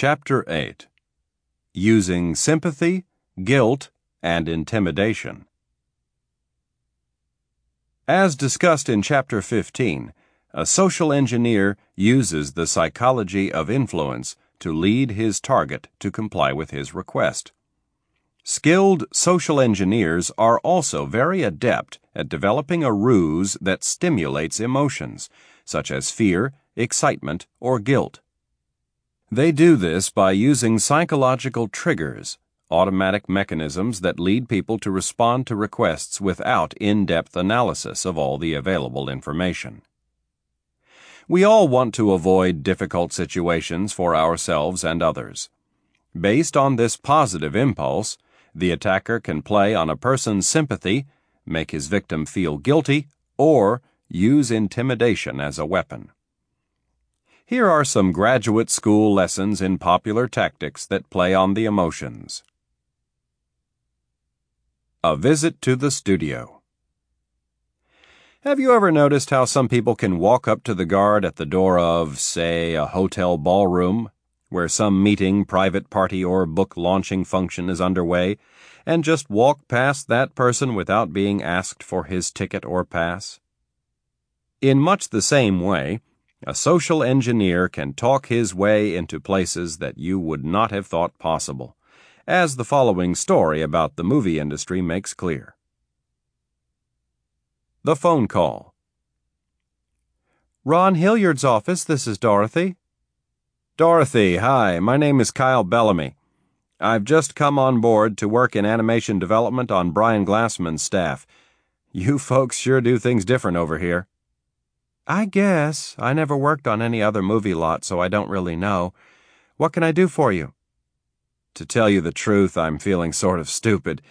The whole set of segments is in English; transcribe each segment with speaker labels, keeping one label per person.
Speaker 1: Chapter 8 Using Sympathy, Guilt, and Intimidation. As discussed in Chapter 15, a social engineer uses the psychology of influence to lead his target to comply with his request. Skilled social engineers are also very adept at developing a ruse that stimulates emotions, such as fear, excitement, or guilt. They do this by using psychological triggers, automatic mechanisms that lead people to respond to requests without in depth analysis of all the available information. We all want to avoid difficult situations for ourselves and others. Based on this positive impulse, the attacker can play on a person's sympathy, make his victim feel guilty, or use intimidation as a weapon. Here are some graduate school lessons in popular tactics that play on the emotions. A visit to the studio. Have you ever noticed how some people can walk up to the guard at the door of, say, a hotel ballroom, where some meeting, private party, or book launching function is underway, and just walk past that person without being asked for his ticket or pass? In much the same way, a social engineer can talk his way into places that you would not have thought possible, as the following story about the movie industry makes clear. The phone call.
Speaker 2: Ron Hilliard's office, this is Dorothy.
Speaker 1: Dorothy, hi, my name is Kyle Bellamy. I've just come on board to work in animation development on Brian Glassman's staff. You folks sure do things different over here.
Speaker 2: I guess. I never worked on any other movie lot, so I don't really know. What can I do for you?
Speaker 1: To tell you the truth, I'm feeling sort of stupid.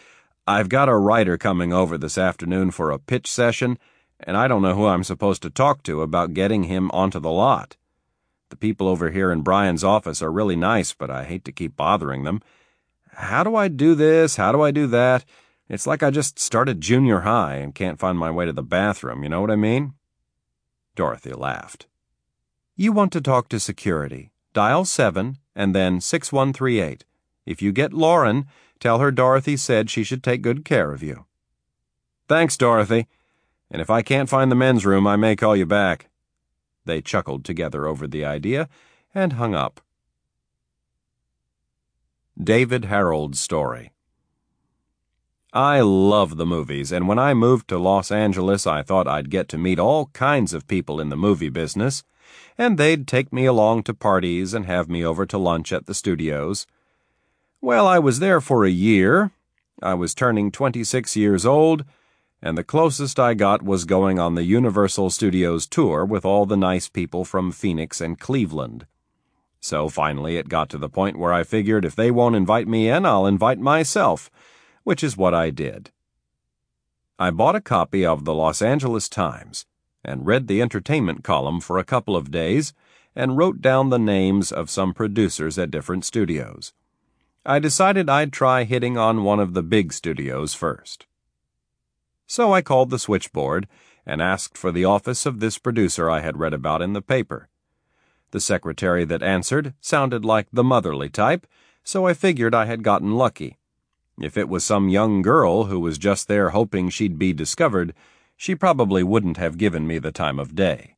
Speaker 1: I've got a writer coming over this afternoon for a pitch session, and I don't know who I'm supposed to talk to about getting him onto the lot. The people over here in Brian's office are really nice, but I hate to keep bothering them. How do I do this? How do I do that? It's like I just started junior high and can't find my way to the bathroom, you know what I mean?
Speaker 2: Dorothy laughed. You want to talk to security. Dial 7 and then 6138. If you get Lauren, tell her Dorothy said she should take good care of you.
Speaker 1: Thanks, Dorothy. And if I can't find the men's room, I may call you back.
Speaker 2: They chuckled together over the idea and hung up.
Speaker 1: David Harold's Story I love the movies, and when I moved to Los Angeles, I thought I'd get to meet all kinds of people in the movie business, and they'd take me along to parties and have me over to lunch at the studios. Well, I was there for a year. I was turning 26 years old, and the closest I got was going on the Universal Studios tour with all the nice people from Phoenix and Cleveland. So finally, it got to the point where I figured if they won't invite me in, I'll invite myself which is what I did. I bought a copy of the Los Angeles Times and read the entertainment column for a couple of days and wrote down the names of some producers at different studios. I decided I'd try hitting on one of the big studios first. So I called the switchboard and asked for the office of this producer I had read about in the paper. The secretary that answered sounded like the motherly type, so I figured I had gotten lucky if it was some young girl who was just there hoping she'd be discovered, she probably wouldn't have given me the time of day.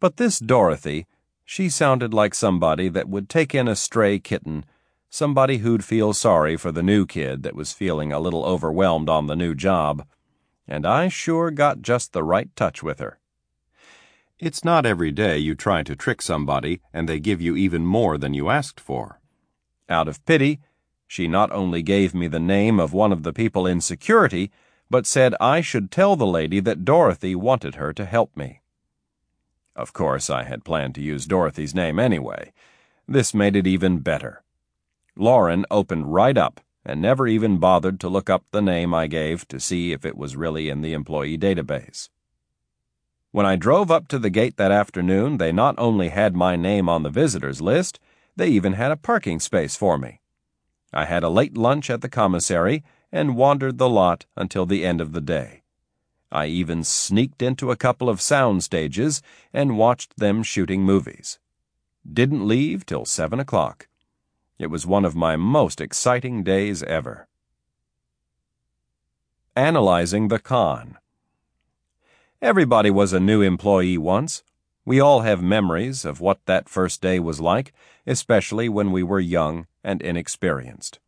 Speaker 1: But this Dorothy, she sounded like somebody that would take in a stray kitten, somebody who'd feel sorry for the new kid that was feeling a little overwhelmed on the new job, and I sure got just the right touch with her. It's not every day you try to trick somebody and they give you even more than you asked for. Out of pity, she not only gave me the name of one of the people in security, but said I should tell the lady that Dorothy wanted her to help me. Of course, I had planned to use Dorothy's name anyway. This made it even better. Lauren opened right up and never even bothered to look up the name I gave to see if it was really in the employee database. When I drove up to the gate that afternoon, they not only had my name on the visitors list, they even had a parking space for me. I had a late lunch at the commissary and wandered the lot until the end of the day. I even sneaked into a couple of sound stages and watched them shooting movies. Didn't leave till seven o'clock. It was one of my most exciting days ever. Analyzing the con. Everybody was a new employee once. We all have memories of what that first day was like, especially when we were young and inexperienced.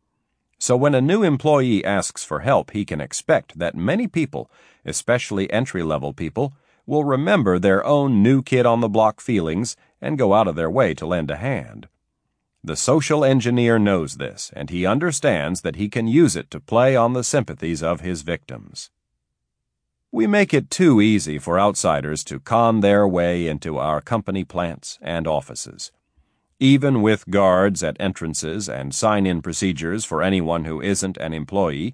Speaker 1: So when a new employee asks for help, he can expect that many people, especially entry level people, will remember their own new kid on the block feelings and go out of their way to lend a hand. The social engineer knows this, and he understands that he can use it to play on the sympathies of his victims. We make it too easy for outsiders to con their way into our company plants and offices. Even with guards at entrances and sign in procedures for anyone who isn't an employee,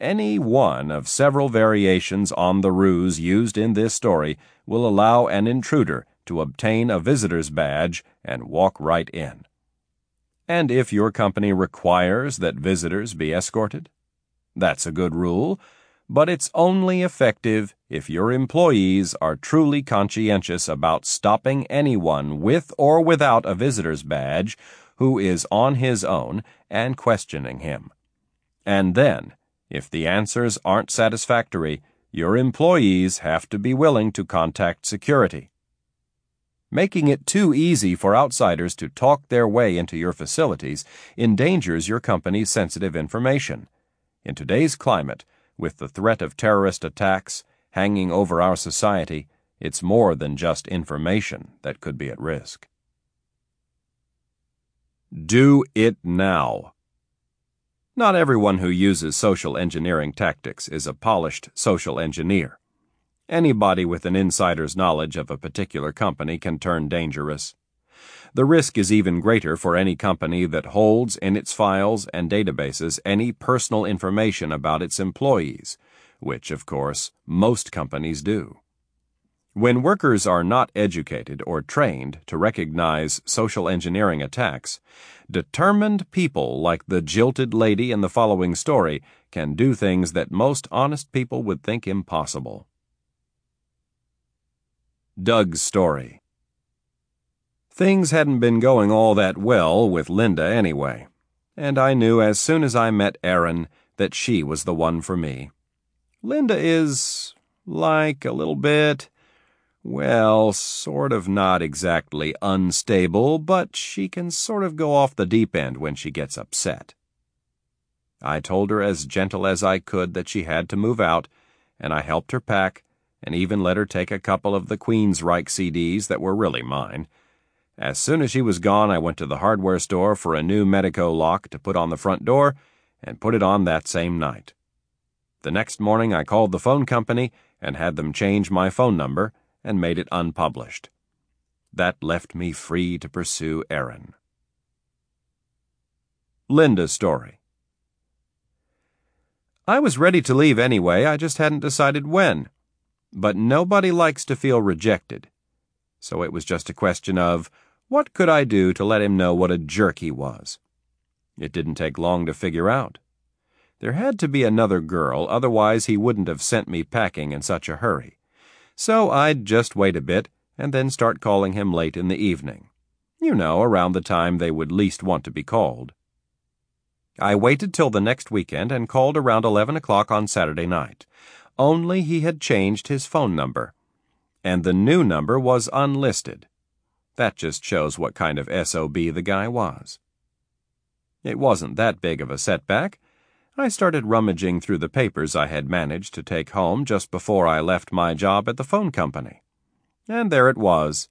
Speaker 1: any one of several variations on the ruse used in this story will allow an intruder to obtain a visitor's badge and walk right in. And if your company requires that visitors be escorted, that's a good rule, but it's only effective if your employees are truly conscientious about stopping anyone with or without a visitor's badge who is on his own and questioning him. And then, if the answers aren't satisfactory, your employees have to be willing to contact security. Making it too easy for outsiders to talk their way into your facilities endangers your company's sensitive information. In today's climate, with the threat of terrorist attacks hanging over our society, it's more than just information that could be at risk. Do it now. Not everyone who uses social engineering tactics is a polished social engineer. Anybody with an insider's knowledge of a particular company can turn dangerous. The risk is even greater for any company that holds in its files and databases any personal information about its employees, which, of course, most companies do. When workers are not educated or trained to recognize social engineering attacks, determined people like the jilted lady in the following story can do things that most honest people would think impossible. Doug's story. Things hadn't been going all that well with Linda anyway, and I knew as soon as I met Erin that she was the one for me. Linda is like a little bit, well, sort of not exactly unstable, but she can sort of go off the deep end when she gets upset. I told her as gentle as I could that she had to move out, and I helped her pack and even let her take a couple of the Queen's Queensryche CDs that were really mine. As soon as she was gone, I went to the hardware store for a new Medeco lock to put on the front door and put it on that same night. The next morning, I called the phone company and had them change my phone number and made it unpublished. That left me free to pursue Erin. Linda's story. I was ready to leave anyway, I just hadn't decided when. But nobody likes to feel rejected. So it was just a question of what could I do to let him know what a jerk he was? It didn't take long to figure out. There had to be another girl, otherwise he wouldn't have sent me packing in such a hurry. So I'd just wait a bit and then start calling him late in the evening. You know, around the time they would least want to be called. I waited till the next weekend and called around 11 o'clock on Saturday night only he had changed his phone number. And the new number was unlisted. That just shows what kind of SOB the guy was. It wasn't that big of a setback. I started rummaging through the papers I had managed to take home just before I left my job at the phone company. And there it was.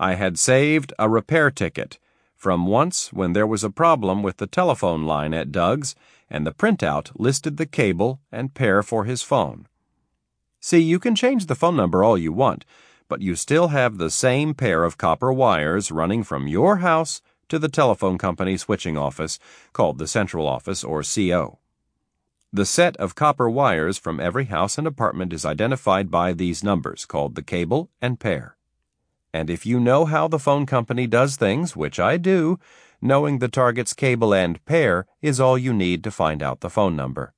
Speaker 1: I had saved a repair ticket from once when there was a problem with the telephone line at Doug's, and the printout listed the cable and pair for his phone. See, you can change the phone number all you want, but you still have the same pair of copper wires running from your house to the telephone company switching office, called the central office or CO. The set of copper wires from every house and apartment is identified by these numbers, called the cable and pair. And if you know how the phone company does things, which I do, knowing the target's cable and pair is all you need to find out the phone number.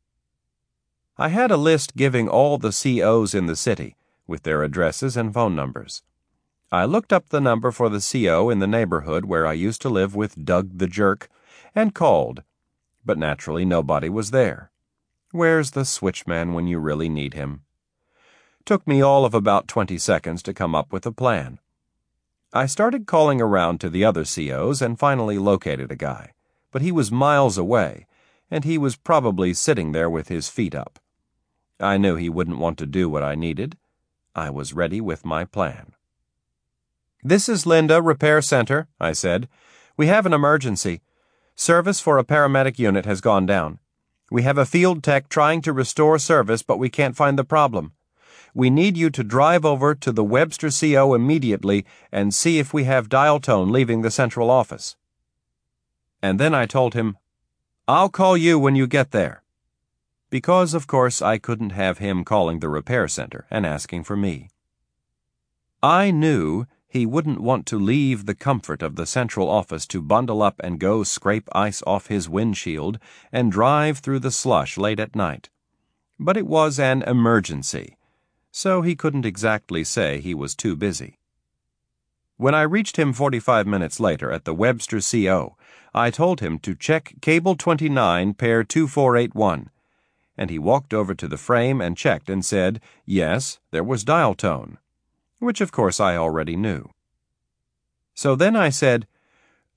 Speaker 1: I had a list giving all the COs in the city, with their addresses and phone numbers. I looked up the number for the CO in the neighborhood where I used to live with Doug the Jerk and called, but naturally nobody was there. Where's the switchman when you really need him? Took me all of about 20 seconds to come up with a plan. I started calling around to the other COs and finally located a guy, but he was miles away, and he was probably sitting there with his feet up. I knew he wouldn't want to do what I needed. I was ready with my plan. This is Linda, Repair Center, I said. We have an emergency. Service for a paramedic unit has gone down. We have a field tech trying to restore service, but we can't find the problem. We need you to drive over to the Webster CO immediately and see if we have dial tone leaving the central office. And then I told him, I'll call you when you get there. Because, of course, I couldn't have him calling the repair center and asking for me. I knew he wouldn't want to leave the comfort of the central office to bundle up and go scrape ice off his windshield and drive through the slush late at night. But it was an emergency, so he couldn't exactly say he was too busy. When I reached him 45 minutes later at the Webster CO, I told him to check cable 29, pair 2481, and he walked over to the frame and checked and said, yes, there was dial tone, which of course I already knew. So then I said,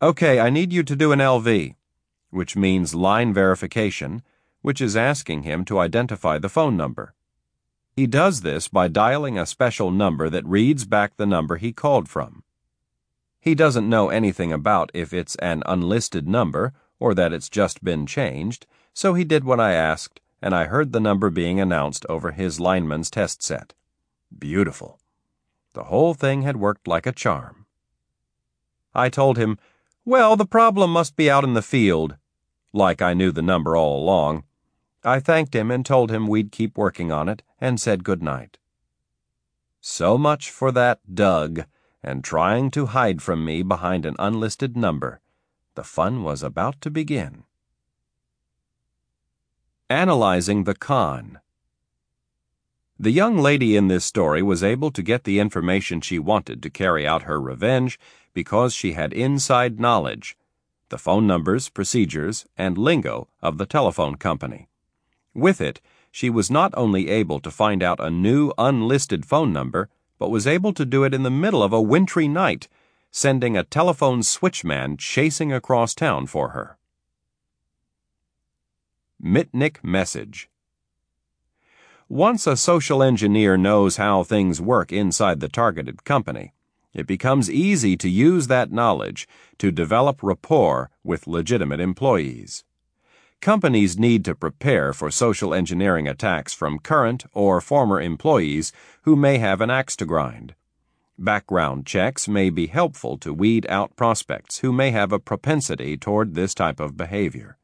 Speaker 1: okay, I need you to do an LV, which means line verification, which is asking him to identify the phone number. He does this by dialing a special number that reads back the number he called from. He doesn't know anything about if it's an unlisted number or that it's just been changed, so he did what I asked, and I heard the number being announced over his lineman's test set. Beautiful. The whole thing had worked like a charm. I told him, Well, the problem must be out in the field, like I knew the number all along. I thanked him and told him we'd keep working on it and said good night. So much for that Doug and trying to hide from me behind an unlisted number. The fun was about to begin. Analyzing the con. The young lady in this story was able to get the information she wanted to carry out her revenge because she had inside knowledge the phone numbers, procedures, and lingo of the telephone company. With it, she was not only able to find out a new unlisted phone number, but was able to do it in the middle of a wintry night, sending a telephone switchman chasing across town for her. Mitnick Message Once a social engineer knows how things work inside the targeted company, it becomes easy to use that knowledge to develop rapport with legitimate employees. Companies need to prepare for social engineering attacks from current or former employees who may have an axe to grind. Background checks may be helpful to weed out prospects who may have a propensity toward this type of behavior.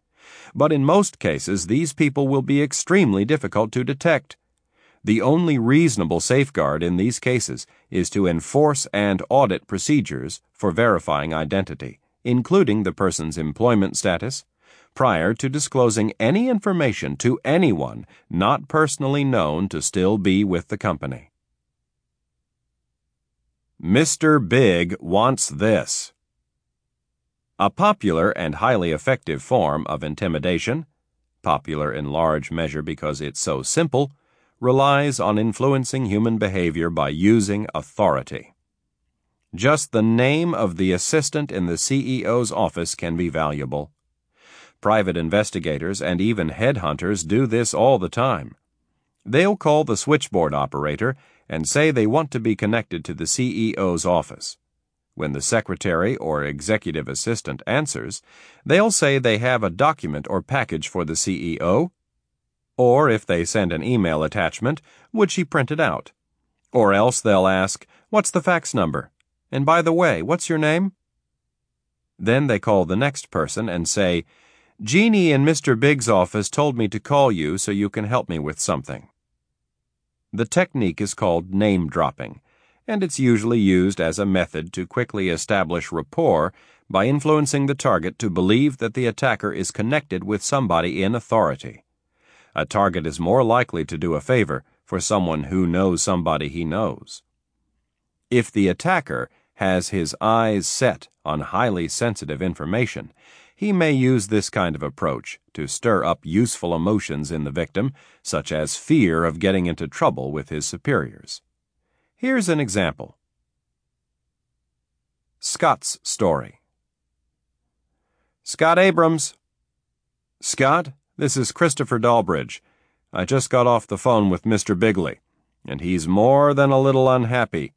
Speaker 1: But in most cases, these people will be extremely difficult to detect. The only reasonable safeguard in these cases is to enforce and audit procedures for verifying identity, including the person's employment status, prior to disclosing any information to anyone not personally known to still be with the company. Mr. Big wants this. A popular and highly effective form of intimidation, popular in large measure because it's so simple, relies on influencing human behavior by using authority. Just the name of the assistant in the CEO's office can be valuable. Private investigators and even headhunters do this all the time. They'll call the switchboard operator and say they want to be connected to the CEO's office. When the secretary or executive assistant answers, they'll say they have a document or package for the CEO, or if they send an email attachment, would she print it out? Or else they'll ask, What's the fax number? And by the way, what's your name? Then they call the next person and say, Jeannie in Mr. Big's office told me to call you so you can help me with something. The technique is called name dropping, and it's usually used as a method to quickly establish rapport by influencing the target to believe that the attacker is connected with somebody in authority. A target is more likely to do a favor for someone who knows somebody he knows. If the attacker has his eyes set on highly sensitive information, he may use this kind of approach to stir up useful emotions in the victim, such as fear of getting into trouble with his superiors. Here's an example Scott's story. Scott Abrams. Scott, this is Christopher Dalbridge. I just got off the phone with Mr. Bigley, and he's more than a little unhappy.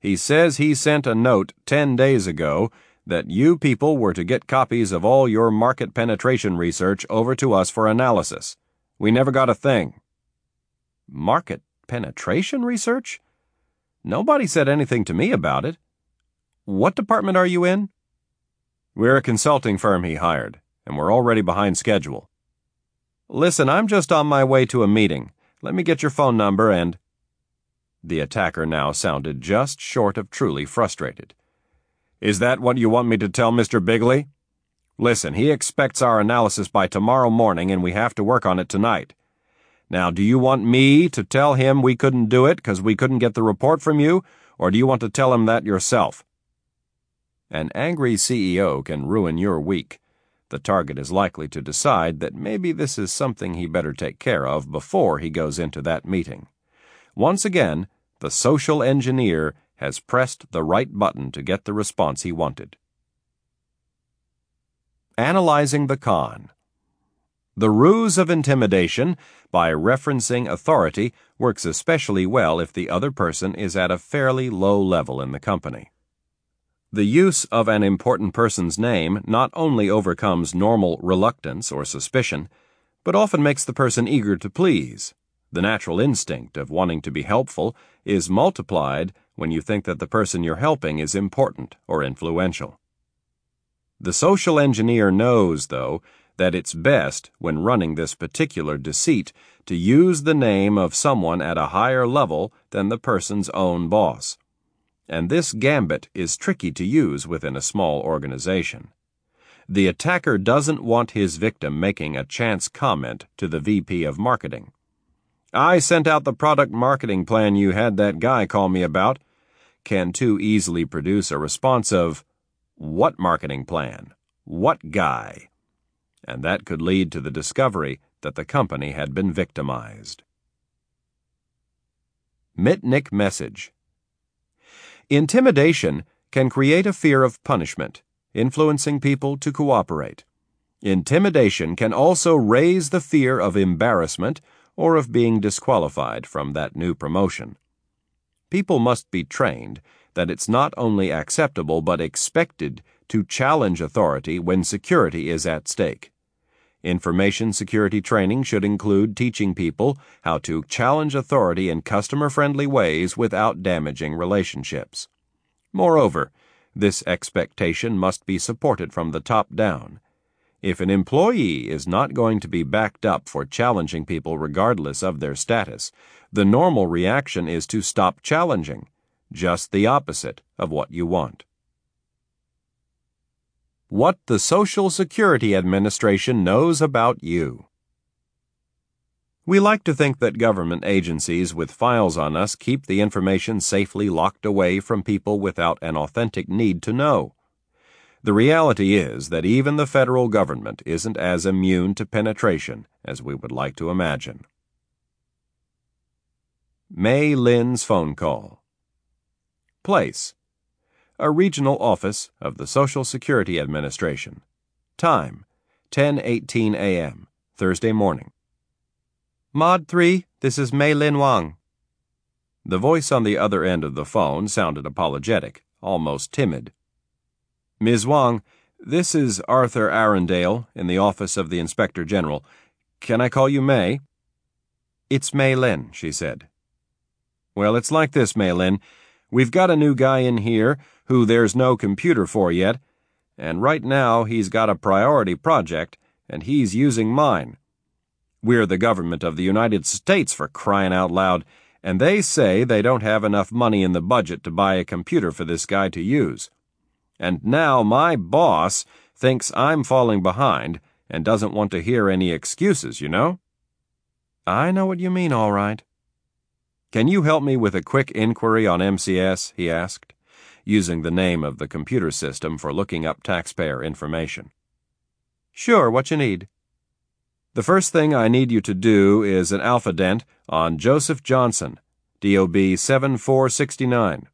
Speaker 1: He says he sent a note ten days ago that you people were to get copies of all your market penetration research over to us for analysis. We never got a thing. Market penetration research? Nobody said anything to me about it. What department are you in? We're a consulting firm he hired, and we're already behind schedule. Listen, I'm just on my way to a meeting. Let me get your phone number and. The attacker now sounded just short of truly frustrated. Is that what you want me to tell Mr. Bigley? Listen, he expects our analysis by tomorrow morning and we have to work on it tonight. Now, do you want me to tell him we couldn't do it because we couldn't get the report from you, or do you want to tell him that yourself? An angry CEO can ruin your week. The target is likely to decide that maybe this is something he better take care of before he goes into that meeting. Once again, the social engineer has pressed the right button to get the response he wanted. Analyzing the con. The ruse of intimidation by referencing authority works especially well if the other person is at a fairly low level in the company. The use of an important person's name not only overcomes normal reluctance or suspicion, but often makes the person eager to please. The natural instinct of wanting to be helpful is multiplied when you think that the person you're helping is important or influential. The social engineer knows, though, that it's best, when running this particular deceit, to use the name of someone at a higher level than the person's own boss. And this gambit is tricky to use within a small organization. The attacker doesn't want his victim making a chance comment to the VP of marketing. I sent out the product marketing plan you had that guy call me about, can too easily produce a response of, What marketing plan? What guy? And that could lead to the discovery that the company had been victimized. Mitnick Message Intimidation can create a fear of punishment, influencing people to cooperate. Intimidation can also raise the fear of embarrassment or of being disqualified from that new promotion. People must be trained that it's not only acceptable but expected to challenge authority when security is at stake. Information security training should include teaching people how to challenge authority in customer friendly ways without damaging relationships. Moreover, this expectation must be supported from the top down if an employee is not going to be backed up for challenging people regardless of their status, the normal reaction is to stop challenging, just the opposite of what you want. What the Social Security Administration knows about you. We like to think that government agencies with files on us keep the information safely locked away from people without an authentic need to know. The reality is that even the federal government isn't as immune to penetration as we would like to imagine. May Lin's phone call. Place. A regional office of the Social Security Administration. Time. 10:18 a.m. Thursday morning.
Speaker 2: Mod 3, this is Mei Lin Wang.
Speaker 1: The voice on the other end of the phone sounded apologetic, almost timid. Ms. Wang, this is Arthur Arundale in the office of the Inspector General. Can I call you May?
Speaker 2: It's Mei Lin, she said.
Speaker 1: Well, it's like this, Mei Lin. We've got a new guy in here who there's no computer for yet, and right now he's got a priority project, and he's using mine. We're the government of the United States for crying out loud, and they say they don't have enough money in the budget to buy a computer for this guy to use. And now my boss thinks I'm falling behind and doesn't want to hear any excuses, you know?
Speaker 2: I know what you mean, all right.
Speaker 1: Can you help me with a quick inquiry on MCS? he asked, using the name of the computer system for looking up taxpayer information.
Speaker 2: Sure, what you need?
Speaker 1: The first thing I need you to do is an alphadent on Joseph Johnson, DOB 7469.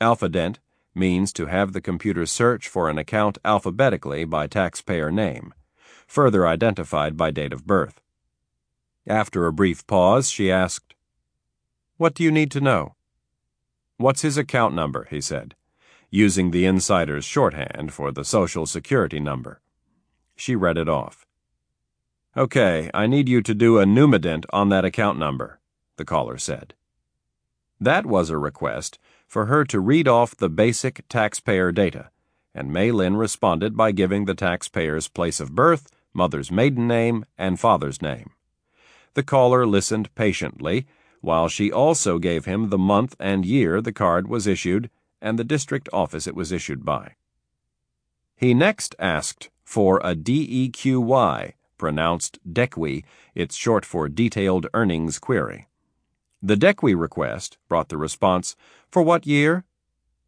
Speaker 1: Alphadent means to have the computer search for an account alphabetically by taxpayer name, further identified by date of birth. After a brief pause, she asked, What do you need to know? What's his account number? he said, using the insider's shorthand for the Social Security number. She read it off. Okay, I need you to do a numident on that account number, the caller said. That was a request for her to read off the basic taxpayer data, and May Lin responded by giving the taxpayer's place of birth, mother's maiden name, and father's name. The caller listened patiently, while she also gave him the month and year the card was issued and the district office it was issued by. He next asked for a DEQY, pronounced DEQUI, it's short for Detailed Earnings Query. The DEQUI request brought the response, For what year?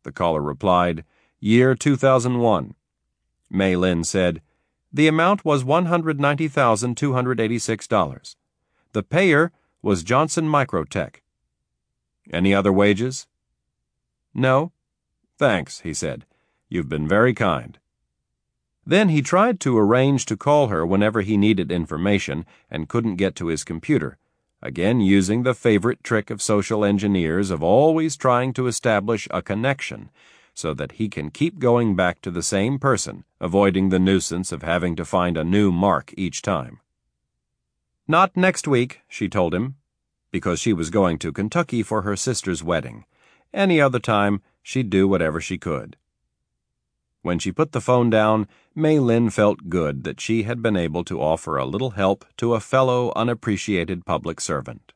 Speaker 1: The caller replied, Year 2001. May Lin said, The amount was $190,286. The payer was Johnson Microtech. Any other wages?
Speaker 2: No.
Speaker 1: Thanks, he said. You've been very kind. Then he tried to arrange to call her whenever he needed information and couldn't get to his computer, again using the favorite trick of social engineers of always trying to establish a connection so that he can keep going back to the same person, avoiding the nuisance of having to find a new mark each time.
Speaker 2: Not next week, she told him, because she was going to Kentucky for her sister's wedding. Any other time, she'd do whatever she could. When she put the phone down, Mei Lin felt good that she had been able to offer a little help to a fellow unappreciated public servant.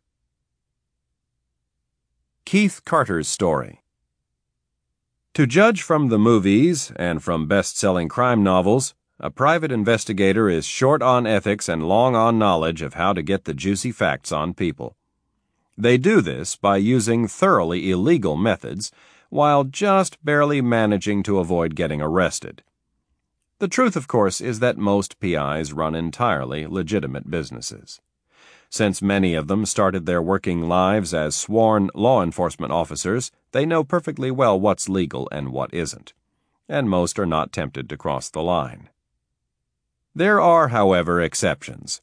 Speaker 2: Keith Carter's Story To judge from the movies and from best selling crime novels, a private investigator is short on ethics and long on knowledge of how to get the juicy facts on people. They do this by using thoroughly illegal methods while just barely managing to avoid getting arrested. The truth, of course, is that most PIs run entirely legitimate businesses. Since many of them started their working lives as sworn law enforcement officers, they know perfectly well what's legal and what isn't, and most are not tempted to cross the line. There are, however, exceptions.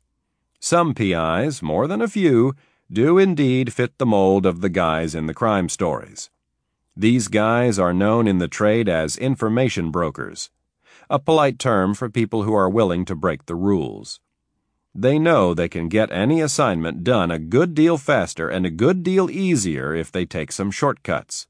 Speaker 2: Some PIs, more than a few, do indeed fit the mold of the guys in the crime stories. These guys are known in the trade as information brokers, a polite term for people who are willing to break the rules. They know they can get any assignment done a good deal faster and a good deal easier if they take some shortcuts.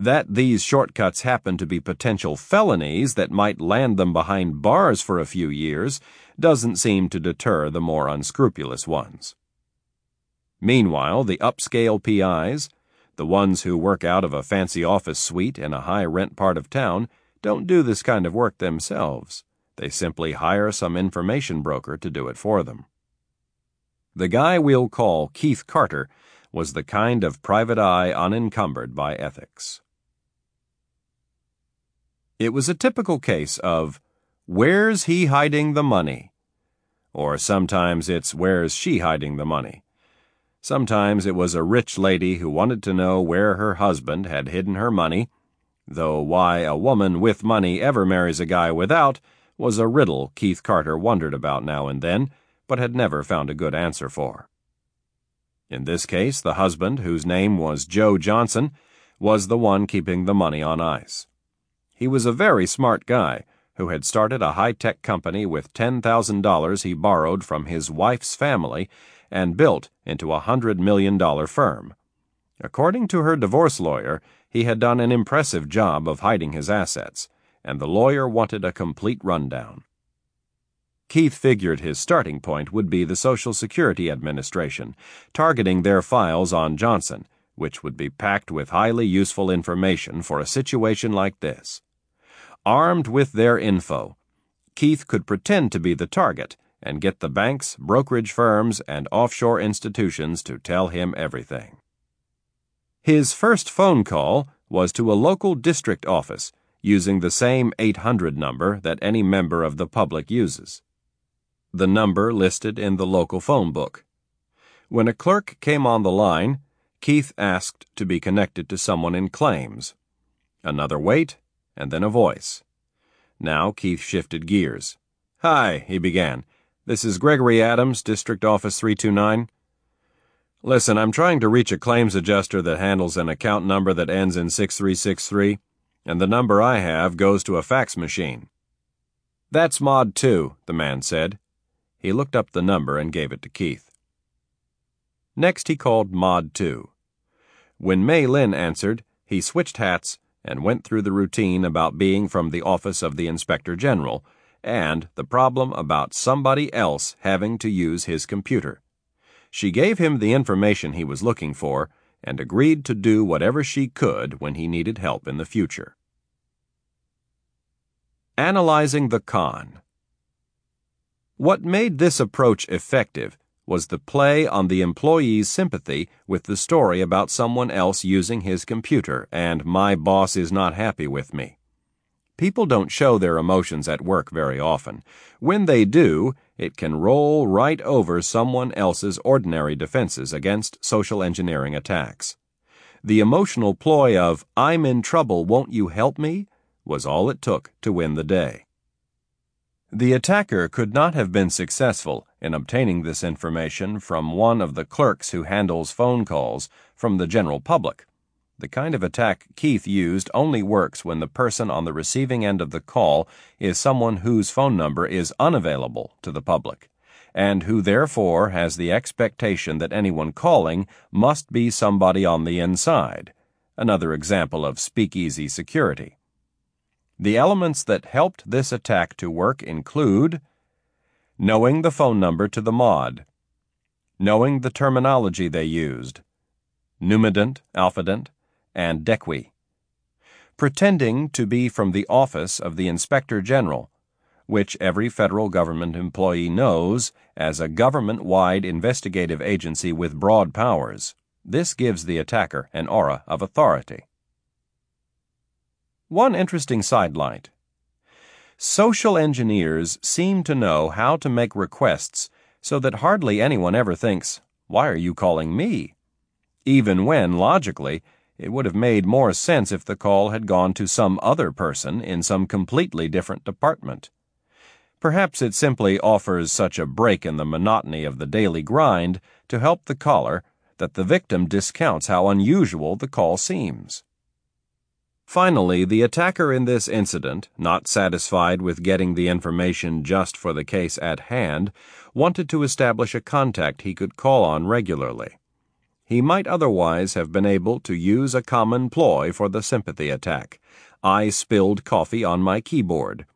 Speaker 2: That these shortcuts happen to be potential felonies that might land them behind bars for a few years doesn't seem to deter the more unscrupulous ones. Meanwhile, the upscale PIs, the ones who work out of a fancy office suite in a high rent part of town don't do this kind of work themselves. They simply hire some information broker to do it for them. The guy we'll call Keith Carter was the kind of private eye unencumbered by ethics. It was a typical case of, Where's he hiding the money? Or sometimes it's, Where's she hiding the money? Sometimes it was a rich lady who wanted to know where her husband had hidden her money, though why a woman with money ever marries a guy without was a riddle Keith Carter wondered about now and then, but had never found a good answer for. In this case, the husband, whose name was Joe Johnson, was the one keeping the money on ice. He was a very smart guy who had started a high tech company with $10,000 he borrowed from his wife's family and built into a hundred million dollar firm. According to her divorce lawyer, he had done an impressive job of hiding his assets, and the lawyer wanted a complete rundown. Keith figured his starting point would be the Social Security Administration, targeting their files on Johnson, which would be packed with highly useful information for a situation like this. Armed with their info, Keith could pretend to be the target and get the banks, brokerage firms, and offshore institutions to tell him everything.
Speaker 1: His first phone call was to a local district office using the same 800 number that any member of the public uses. The number listed in the local phone book. When a clerk came on the line, Keith asked to be connected to someone in claims. Another wait, and then a voice. Now Keith shifted gears. Hi, he began. This is Gregory Adams, District Office 329. Listen, I'm trying to reach a claims adjuster that handles an account number that ends in 6363, and the number I have goes to a fax machine. That's Mod 2, the man said. He looked up the number and gave it to Keith. Next, he called Mod 2. When May Lin answered, he switched hats and went through the routine about being from the office of the Inspector General and the problem about somebody else having to use his computer. She gave him the information he was looking for and agreed to do whatever she could when he needed help in the future. Analyzing the con. What made this approach effective was the play on the employee's sympathy with the story about someone else using his computer and my boss is not happy with me. People don't show their emotions at work very often. When they do, it can roll right over someone else's ordinary defenses against social engineering attacks. The emotional ploy of, I'm in trouble, won't you help me? was all it took to win the day. The attacker could not have been successful in obtaining this information from one of the clerks who handles phone calls from the general public. The kind of attack Keith used only works when the person on the receiving end of the call is someone whose phone number is unavailable to the public, and who therefore has the expectation that anyone calling must be somebody on the inside. Another example of speakeasy security. The elements that helped this attack to work include knowing the phone number to the mod, knowing the terminology they used, Numident, Alphadent, and Dequi, pretending to be from the office of the Inspector General, which every federal government employee knows as a government wide investigative agency with broad powers. This gives the attacker an aura of authority. One interesting sidelight social engineers seem to know how to make requests so that hardly anyone ever thinks, Why are you calling me? Even when, logically, it would have made more sense if the call had gone to some other person in some completely different department. Perhaps it simply offers such a break in the monotony of the daily grind to help the caller that the victim discounts how unusual the call seems. Finally, the attacker in this incident, not satisfied with getting the information just for the case at hand, wanted to establish a contact he could call on regularly he might otherwise have been able to use a common ploy for the sympathy attack. I spilled coffee on my keyboard.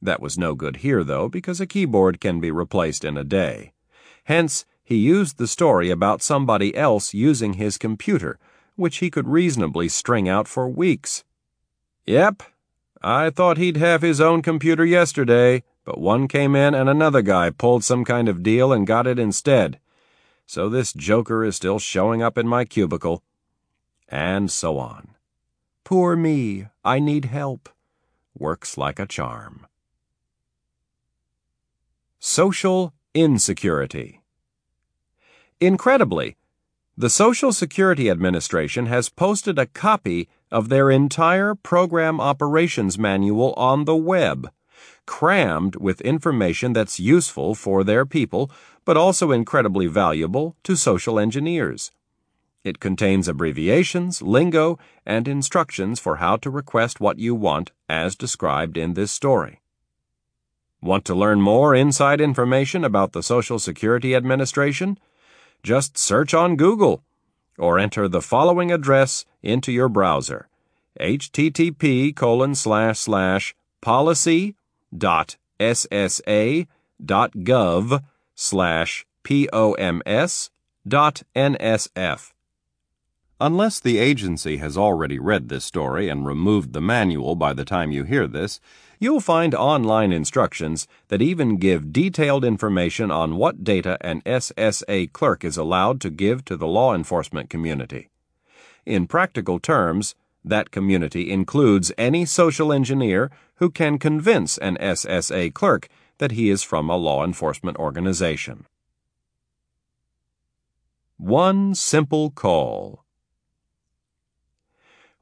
Speaker 1: That was no good here, though, because a keyboard can be replaced in a day. Hence, he used the story about somebody else using his computer, which he could reasonably string out for weeks. Yep, I thought he'd have his own computer yesterday, but one came in and another guy pulled some kind of deal and got it instead so this joker is still showing up in my cubicle. And so on. Poor me, I need help. Works like a charm. Social insecurity. Incredibly, the Social Security Administration has posted a copy of their entire Program Operations Manual on the web crammed with information that's useful for their people, but also incredibly valuable to social engineers. It contains abbreviations, lingo, and instructions for how to request what you want, as described in this story. Want to learn more inside information about the Social Security Administration? Just search on Google or enter the following address into your browser http colon slash slash policy www.ssa.gov slash poms.nsf. Unless the agency has already read this story and removed the manual by the time you hear this, you'll find online instructions that even give detailed information on what data an SSA clerk is allowed to give to the law enforcement community. In practical terms, that community includes any social engineer who can convince an SSA clerk that he is from a law enforcement organization. One simple call.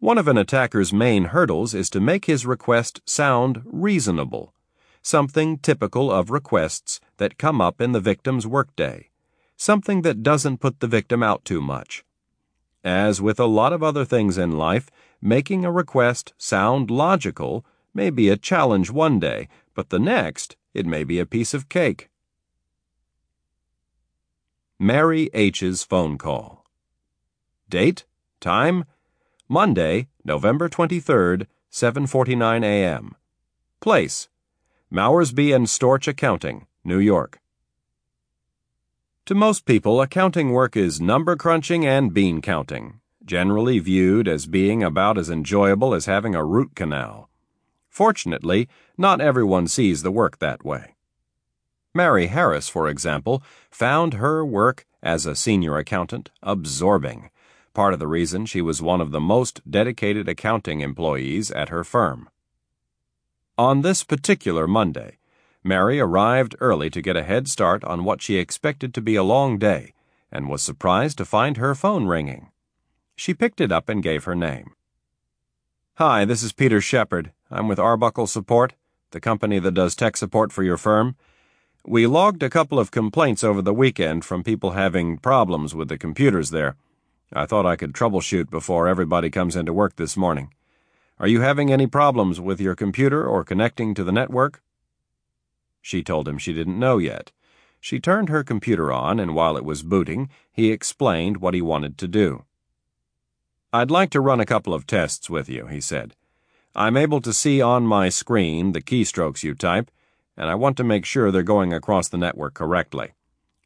Speaker 1: One of an attacker's main hurdles is to make his request sound reasonable, something typical of requests that come up in the victim's workday, something that doesn't put the victim out too much. As with a lot of other things in life, making a request sound logical may be a challenge one day, but the next it may be a piece of cake. Mary H's phone call. Date, time, Monday, November 23rd, 7:49 a.m. Place, Mowersby and Storch Accounting, New York. To most people, accounting work is number crunching and bean counting, generally viewed as being about as enjoyable as having a root canal. Fortunately, not everyone sees the work that way. Mary Harris, for example, found her work as a senior accountant absorbing, part of the reason she was one of the most dedicated accounting employees at her firm. On this particular Monday, Mary arrived early to get a head start on what she expected to be a long day and was surprised to find her phone ringing. She picked it up and gave her name. Hi, this is Peter Shepard. I'm with Arbuckle Support, the company that does tech support for your firm. We logged a couple of complaints over the weekend from people having problems with the computers there. I thought I could troubleshoot before everybody comes into work this morning. Are you having any problems with your computer or connecting to the network? She told him she didn't know yet. She turned her computer on, and while it was booting, he explained what he wanted to do. I'd like to run a couple of tests with you, he said. I'm able to see on my screen the keystrokes you type, and I want to make sure they're going across the network correctly.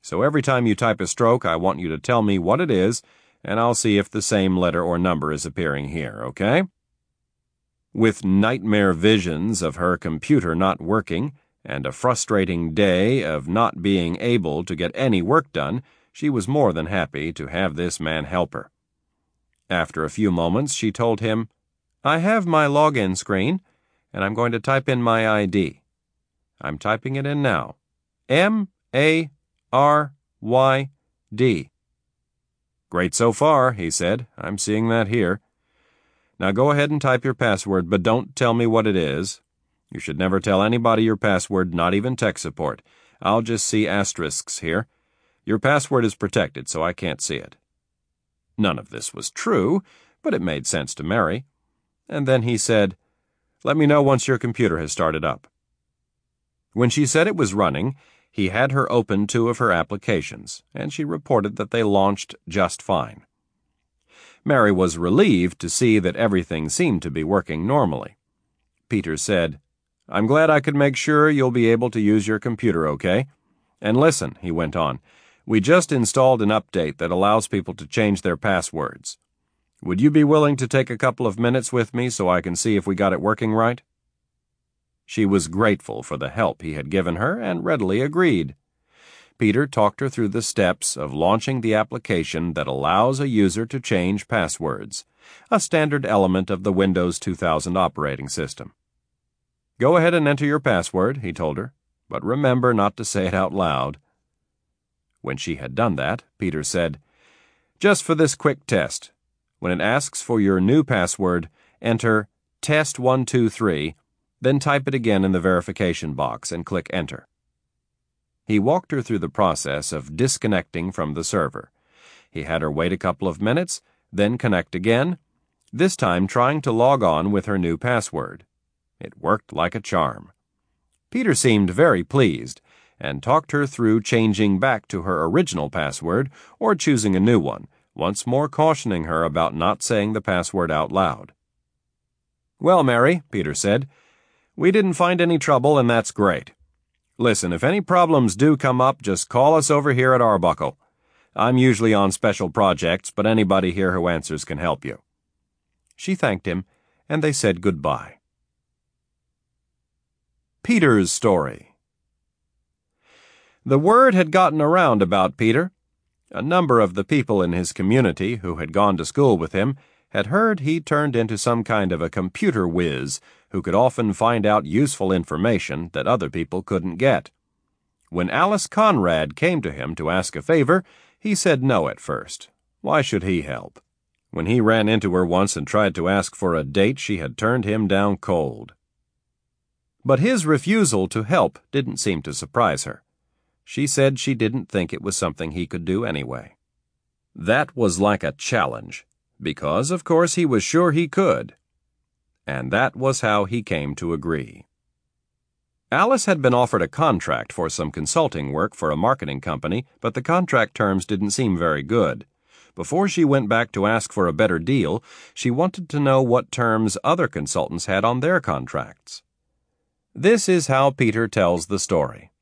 Speaker 1: So every time you type a stroke, I want you to tell me what it is, and I'll see if the same letter or number is appearing here, okay? With nightmare visions of her computer not working, and a frustrating day of not being able to get any work done, she was more than happy to have this man help her. After a few moments, she told him, I have my login screen, and I'm going to type in my ID. I'm typing it in now. M A R Y D. Great so far, he said. I'm seeing that here. Now go ahead and type your password, but don't tell me what it is. You should never tell anybody your password, not even tech support. I'll just see asterisks here. Your password is protected, so I can't see it. None of this was true, but it made sense to Mary. And then he said, Let me know once your computer has started up. When she said it was running, he had her open two of her applications, and she reported that they launched just fine. Mary was relieved to see that everything seemed to be working normally. Peter said, I'm glad I could make sure you'll be able to use your computer okay. And listen, he went on, we just installed an update that allows people to change their passwords. Would you be willing to take a couple of minutes with me so I can see if we got it working right? She was grateful for the help he had given her and readily agreed. Peter talked her through the steps of launching the application that allows a user to change passwords, a standard element of the Windows 2000 operating system. Go ahead and enter your password, he told her, but remember not to say it out loud. When she had done that, Peter said, Just for this quick test, when it asks for your new password, enter test123, then type it again in the verification box and click enter. He walked her through the process of disconnecting from the server. He had her wait a couple of minutes, then connect again, this time trying to log on with her new password. It worked like a charm. Peter seemed very pleased and talked her through changing back to her original password or choosing a new one, once more cautioning her about not saying the password out loud. Well, Mary, Peter said, we didn't find any trouble, and that's great. Listen, if any problems do come up, just call us over here at Arbuckle. I'm usually on special projects, but anybody here who answers can help you. She thanked him, and they said goodbye. Peter's story. The word had gotten around about Peter. A number of the people in his community who had gone to school with him had heard he turned into some kind of a computer whiz who could often find out useful information that other people couldn't get. When Alice Conrad came to him to ask a favor, he said no at first. Why should he help? When he ran into her once and tried to ask for a date, she had turned him down cold. But his refusal to help didn't seem to surprise her. She said she didn't think it was something he could do anyway. That was like a challenge, because of course he was sure he could. And that was how he came to agree. Alice had been offered a contract for some consulting work for a marketing company, but the contract terms didn't seem very good. Before she went back to ask for a better deal, she wanted to know what terms other consultants had on their contracts. This is how Peter tells the story.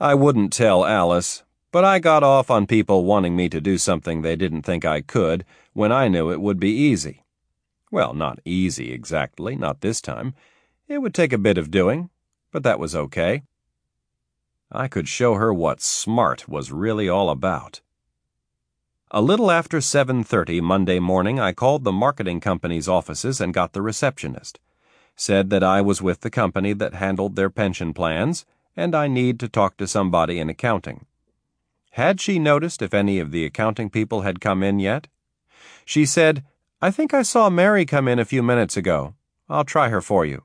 Speaker 1: I wouldn't tell Alice, but I got off on people wanting me to do something they didn't think I could when I knew it would be easy. Well, not easy exactly, not this time. It would take a bit of doing, but that was okay. I could show her what smart was really all about. A little after 7:30 Monday morning, I called the marketing company's offices and got the receptionist. Said that I was with the company that handled their pension plans and I need to talk to somebody in accounting. Had she noticed if any of the accounting people had come in yet? She said, I think I saw Mary come in a few minutes ago. I'll try her for you.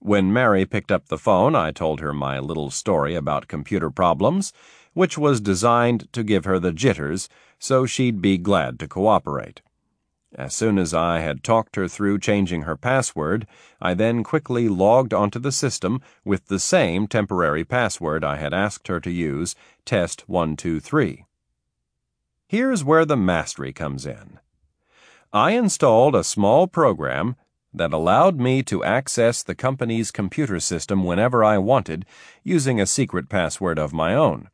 Speaker 1: When Mary picked up the phone, I told her my little story about computer problems, which was designed to give her the jitters so she'd be glad to cooperate. As soon as I had talked her through changing her password, I then quickly logged onto the system with the same temporary password I had asked her to use, test123. Here's where the mastery comes in. I installed a small program that allowed me to access the company's computer system whenever I wanted using a secret password of my own.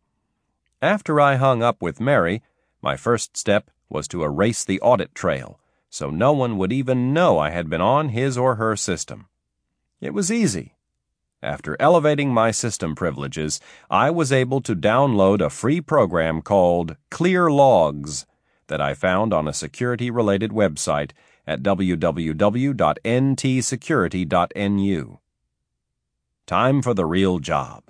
Speaker 1: After I hung up with Mary, my first step was to erase the audit trail so no one would even know I had been on his or her system. It was easy. After elevating my system privileges, I was able to download a free program called Clear Logs that I found on a security related website at www.ntsecurity.nu. Time for the real job.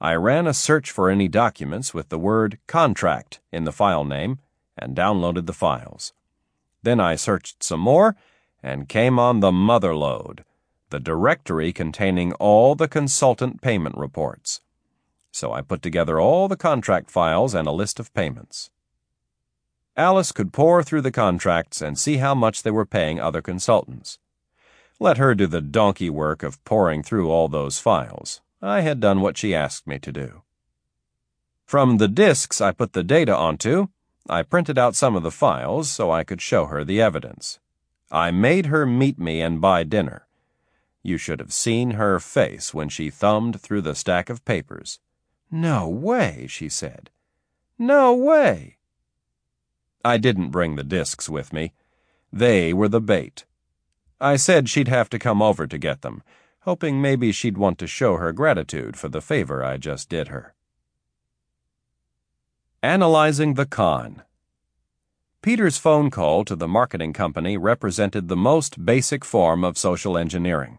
Speaker 1: I ran a search for any documents with the word contract in the file name and downloaded the files. Then I searched some more and came on the motherlode, the directory containing all the consultant payment reports. So I put together all the contract files and a list of payments. Alice could pore through the contracts and see how much they were paying other consultants. Let her do the donkey work of poring through all those files. I had done what she asked me to do. From the disks I put the data onto, I printed out some of the files so I could show her the evidence. I made her meet me and buy dinner. You should have seen her face when she thumbed through the stack of papers. No way, she said. No way. I didn't bring the disks with me. They were the bait. I said she'd have to come over to get them, hoping maybe she'd want to show her gratitude for the favor I just did her. Analyzing the Con. Peter's phone call to the marketing company represented the most basic form of social engineering.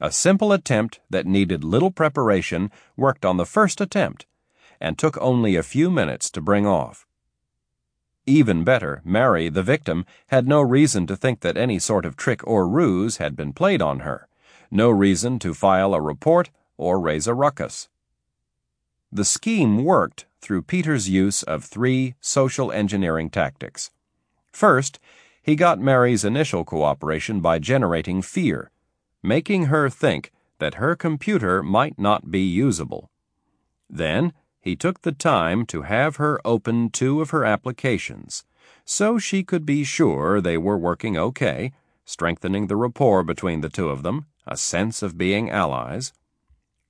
Speaker 1: A simple attempt that needed little preparation worked on the first attempt and took only a few minutes to bring off. Even better, Mary, the victim, had no reason to think that any sort of trick or ruse had been played on her, no reason to file a report or raise a ruckus. The scheme worked through Peter's use of three social engineering tactics. First, he got Mary's initial cooperation by generating fear, making her think that her computer might not be usable. Then, he took the time to have her open two of her applications so she could be sure they were working okay, strengthening the rapport between the two of them, a sense of being allies.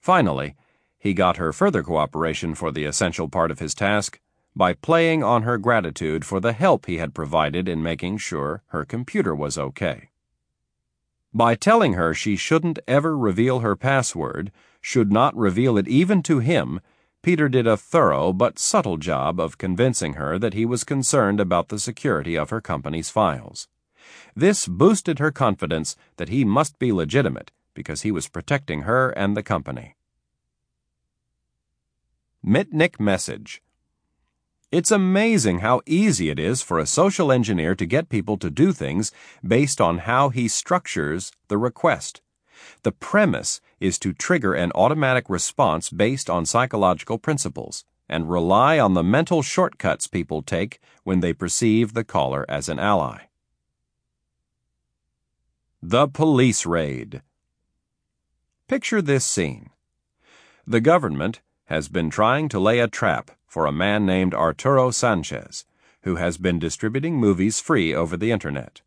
Speaker 1: Finally, he got her further cooperation for the essential part of his task by playing on her gratitude for the help he had provided in making sure her computer was okay. By telling her she shouldn't ever reveal her password, should not reveal it even to him, Peter did a thorough but subtle job of convincing her that he was concerned about the security of her company's files. This boosted her confidence that he must be legitimate because he was protecting her and the company. Mitnick Message It's amazing how easy it is for a social engineer to get people to do things based on how he structures the request. The premise is to trigger an automatic response based on psychological principles and rely on the mental shortcuts people take when they perceive the caller as an ally. The Police Raid Picture this scene. The government has been trying to lay a trap for a man named Arturo Sanchez, who has been distributing movies free over the internet.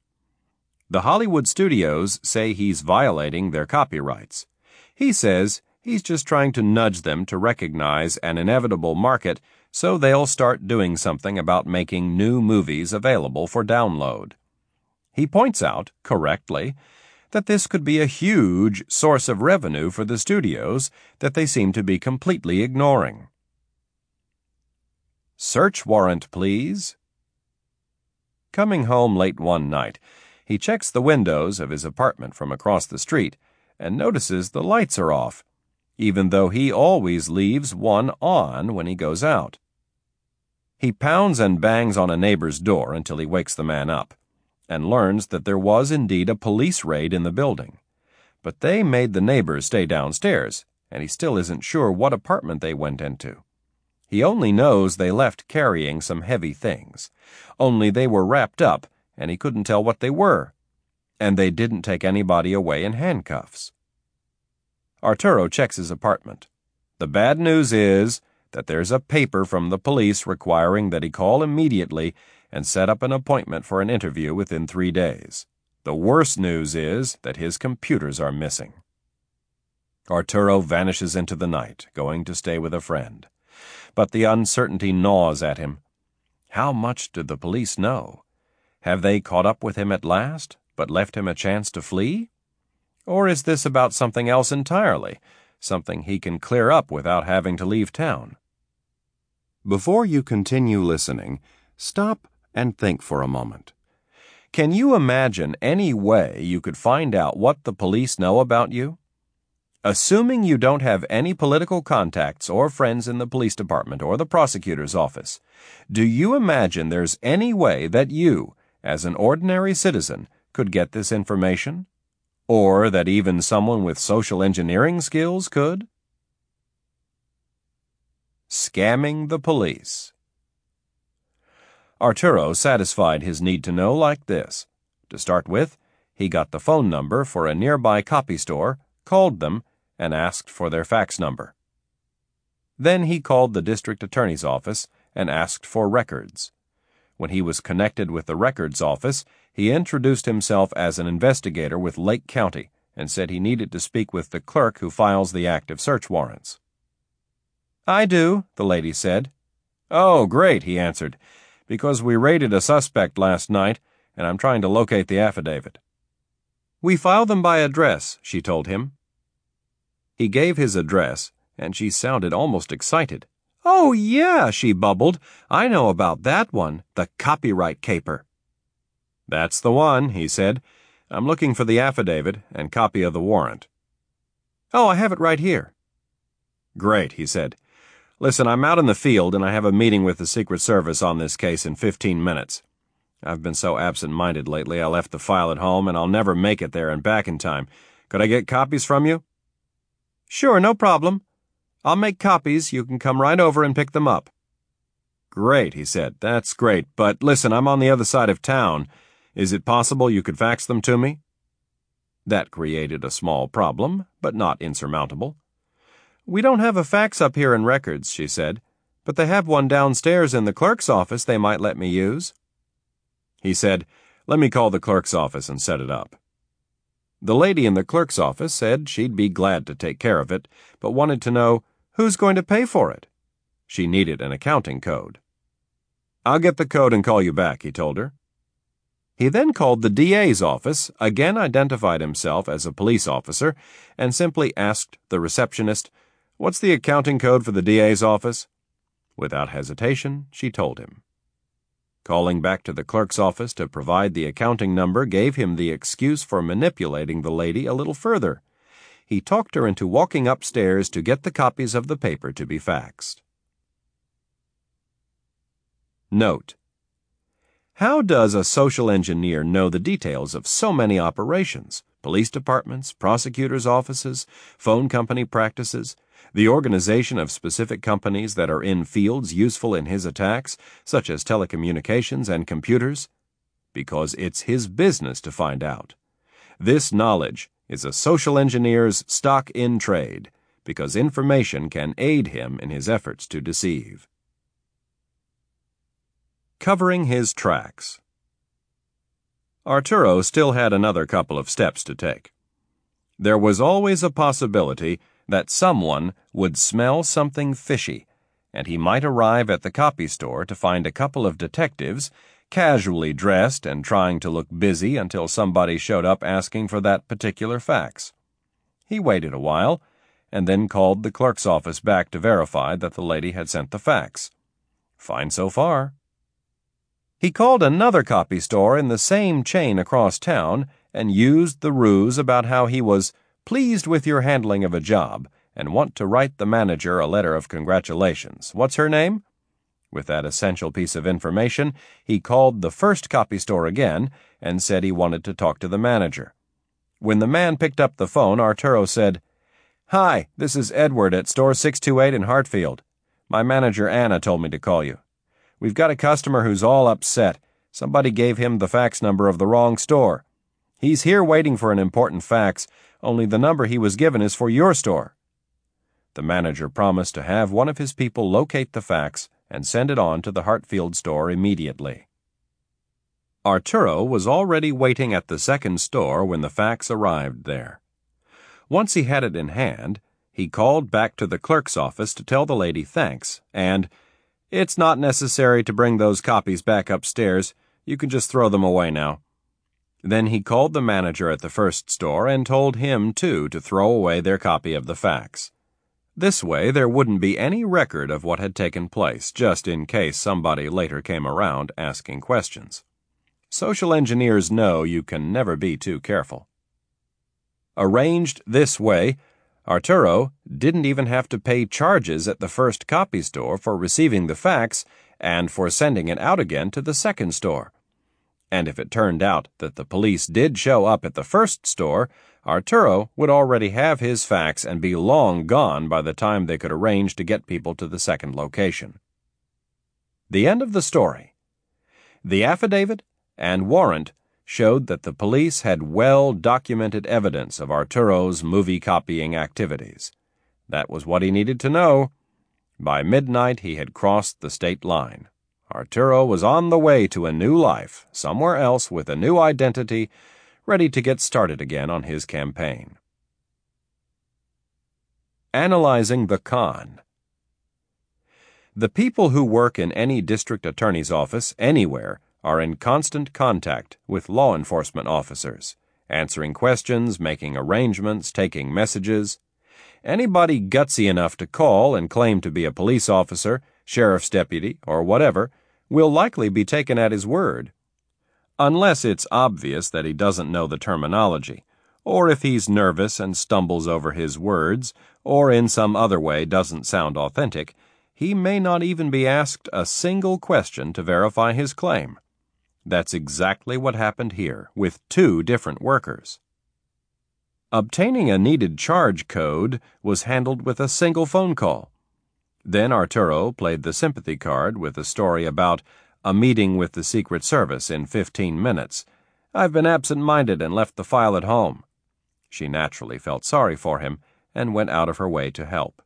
Speaker 1: The Hollywood studios say he's violating their copyrights. He says he's just trying to nudge them to recognize an inevitable market so they'll start doing something about making new movies available for download. He points out, correctly, that this could be a huge source of revenue for the studios that they seem to be completely ignoring. Search warrant, please. Coming home late one night, he checks the windows of his apartment from across the street and notices the lights are off, even though he always leaves one on when he goes out. He pounds and bangs on a neighbor's door until he wakes the man up and learns that there was indeed a police raid in the building. But they made the neighbors stay downstairs, and he still isn't sure what apartment they went into. He only knows they left carrying some heavy things, only they were wrapped up, and he couldn't tell what they were. And they didn't take anybody away in handcuffs. Arturo checks his apartment. The bad news is that there's a paper from the police requiring that he call immediately and set up an appointment for an interview within three days. The worst news is that his computers are missing. Arturo vanishes into the night, going to stay with a friend. But the uncertainty gnaws at him. How much did the police know? Have they caught up with him at last, but left him a chance to flee? Or is this about something else entirely, something he can clear up without having to leave town? Before you continue listening, stop and think for a moment. Can you imagine any way you could find out what the police know about you? Assuming you don't have any political contacts or friends in the police department or the prosecutor's office, do you imagine there's any way that you, as an ordinary citizen, could get this information? Or that even someone with social engineering skills could? Scamming the police. Arturo satisfied his need to know like this. To start with, he got the phone number for a nearby copy store, called them, and asked for their fax number. Then he called the district attorney's office and asked for records. When he was connected with the records office, he introduced himself as an investigator with Lake County and said he needed to speak with the clerk who files the active search warrants. I do, the lady said. Oh, great, he answered because we raided a suspect last night, and I'm trying to locate the affidavit. We file them by address, she told him. He gave his address, and she sounded almost excited. Oh, yeah, she bubbled. I know about that one, the copyright caper. That's the one, he said. I'm looking for the affidavit and copy of the warrant. Oh, I have it right here. Great, he said. Listen, I'm out in the field and I have a meeting with the Secret Service on this case in 15 minutes. I've been so absent minded lately I left the file at home and I'll never make it there and back in time. Could I get copies from you? Sure, no problem. I'll make copies. You can come right over and pick them up. Great, he said. That's great. But listen, I'm on the other side of town. Is it possible you could fax them to me? That created a small problem, but not insurmountable. We don't have a fax up here in records, she said, but they have one downstairs in the clerk's office they might let me use. He said, Let me call the clerk's office and set it up. The lady in the clerk's office said she'd be glad to take care of it, but wanted to know who's going to pay for it. She needed an accounting code. I'll get the code and call you back, he told her. He then called the DA's office, again identified himself as a police officer, and simply asked the receptionist, What's the accounting code for the DA's office? Without hesitation, she told him. Calling back to the clerk's office to provide the accounting number gave him the excuse for manipulating the lady a little further. He talked her into walking upstairs to get the copies of the paper to be faxed. Note How does a social engineer know the details of so many operations? Police departments, prosecutors' offices, phone company practices, the organization of specific companies that are in fields useful in his attacks, such as telecommunications and computers? Because it's his business to find out. This knowledge is a social engineer's stock in trade, because information can aid him in his efforts to deceive. Covering his tracks. Arturo still had another couple of steps to take. There was always a possibility that someone would smell something fishy, and he might arrive at the copy store to find a couple of detectives casually dressed and trying to look busy until somebody showed up asking for that particular fax. He waited a while and then called the clerk's office back to verify that the lady had sent the fax. Fine so far. He called another copy store in the same chain across town and used the ruse about how he was pleased with your handling of a job and want to write the manager a letter of congratulations. What's her name? With that essential piece of information, he called the first copy store again and said he wanted to talk to the manager. When the man picked up the phone, Arturo said, Hi, this is Edward at store 628 in Hartfield. My manager Anna told me to call you. We've got a customer who's all upset. Somebody gave him the fax number of the wrong store. He's here waiting for an important fax, only the number he was given is for your store. The manager promised to have one of his people locate the fax and send it on to the Hartfield store immediately. Arturo was already waiting at the second store when the fax arrived there. Once he had it in hand, he called back to the clerk's office to tell the lady thanks and, it's not necessary to bring those copies back upstairs. You can just throw them away now. Then he called the manager at the first store and told him, too, to throw away their copy of the fax. This way, there wouldn't be any record of what had taken place, just in case somebody later came around asking questions. Social engineers know you can never be too careful. Arranged this way, Arturo didn't even have to pay charges at the first copy store for receiving the fax and for sending it out again to the second store. And if it turned out that the police did show up at the first store, Arturo would already have his fax and be long gone by the time they could arrange to get people to the second location. The end of the story. The affidavit and warrant showed that the police had well documented evidence of Arturo's movie copying activities. That was what he needed to know. By midnight, he had crossed the state line. Arturo was on the way to a new life, somewhere else with a new identity, ready to get started again on his campaign. Analyzing the Con The people who work in any district attorney's office anywhere are in constant contact with law enforcement officers, answering questions, making arrangements, taking messages. Anybody gutsy enough to call and claim to be a police officer, sheriff's deputy, or whatever will likely be taken at his word. Unless it's obvious that he doesn't know the terminology, or if he's nervous and stumbles over his words, or in some other way doesn't sound authentic, he may not even be asked a single question to verify his claim. That's exactly what happened here with two different workers. Obtaining a needed charge code was handled with a single phone call. Then Arturo played the sympathy card with a story about a meeting with the Secret Service in 15 minutes. I've been absent minded and left the file at home. She naturally felt sorry for him and went out of her way to help.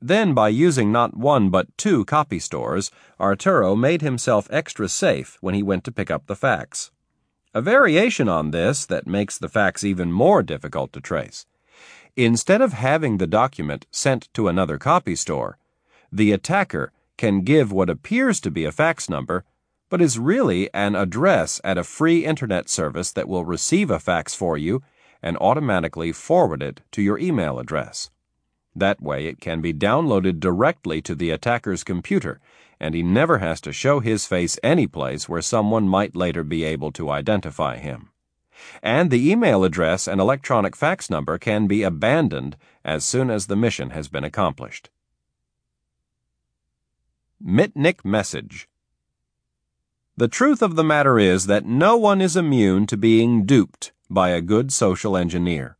Speaker 1: Then, by using not one but two copy stores, Arturo made himself extra safe when he went to pick up the fax. A variation on this that makes the fax even more difficult to trace. Instead of having the document sent to another copy store, the attacker can give what appears to be a fax number, but is really an address at a free internet service that will receive a fax for you and automatically forward it to your email address. That way, it can be downloaded directly to the attacker's computer, and he never has to show his face any place where someone might later be able to identify him. And the email address and electronic fax number can be abandoned as soon as the mission has been accomplished. Mitnick Message The truth of the matter is that no one is immune to being duped by a good social engineer.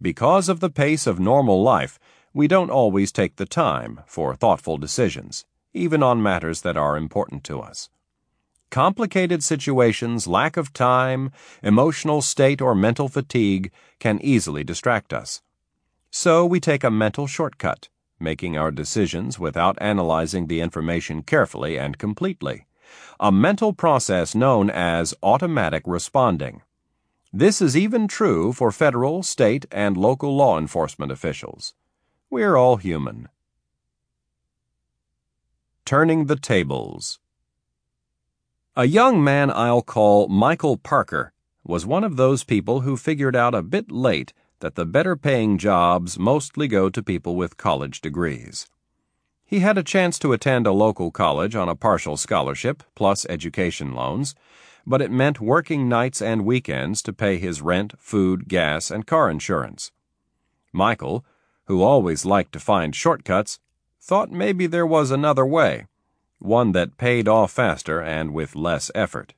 Speaker 1: Because of the pace of normal life, we don't always take the time for thoughtful decisions, even on matters that are important to us. Complicated situations, lack of time, emotional state, or mental fatigue can easily distract us. So we take a mental shortcut, making our decisions without analyzing the information carefully and completely. A mental process known as automatic responding. This is even true for federal, state, and local law enforcement officials. We're all human. Turning the Tables A young man I'll call Michael Parker was one of those people who figured out a bit late that the better paying jobs mostly go to people with college degrees. He had a chance to attend a local college on a partial scholarship plus education loans, but it meant working nights and weekends to pay his rent, food, gas, and car insurance. Michael, who always liked to find shortcuts, thought maybe there was another way, one that paid off faster and with less effort.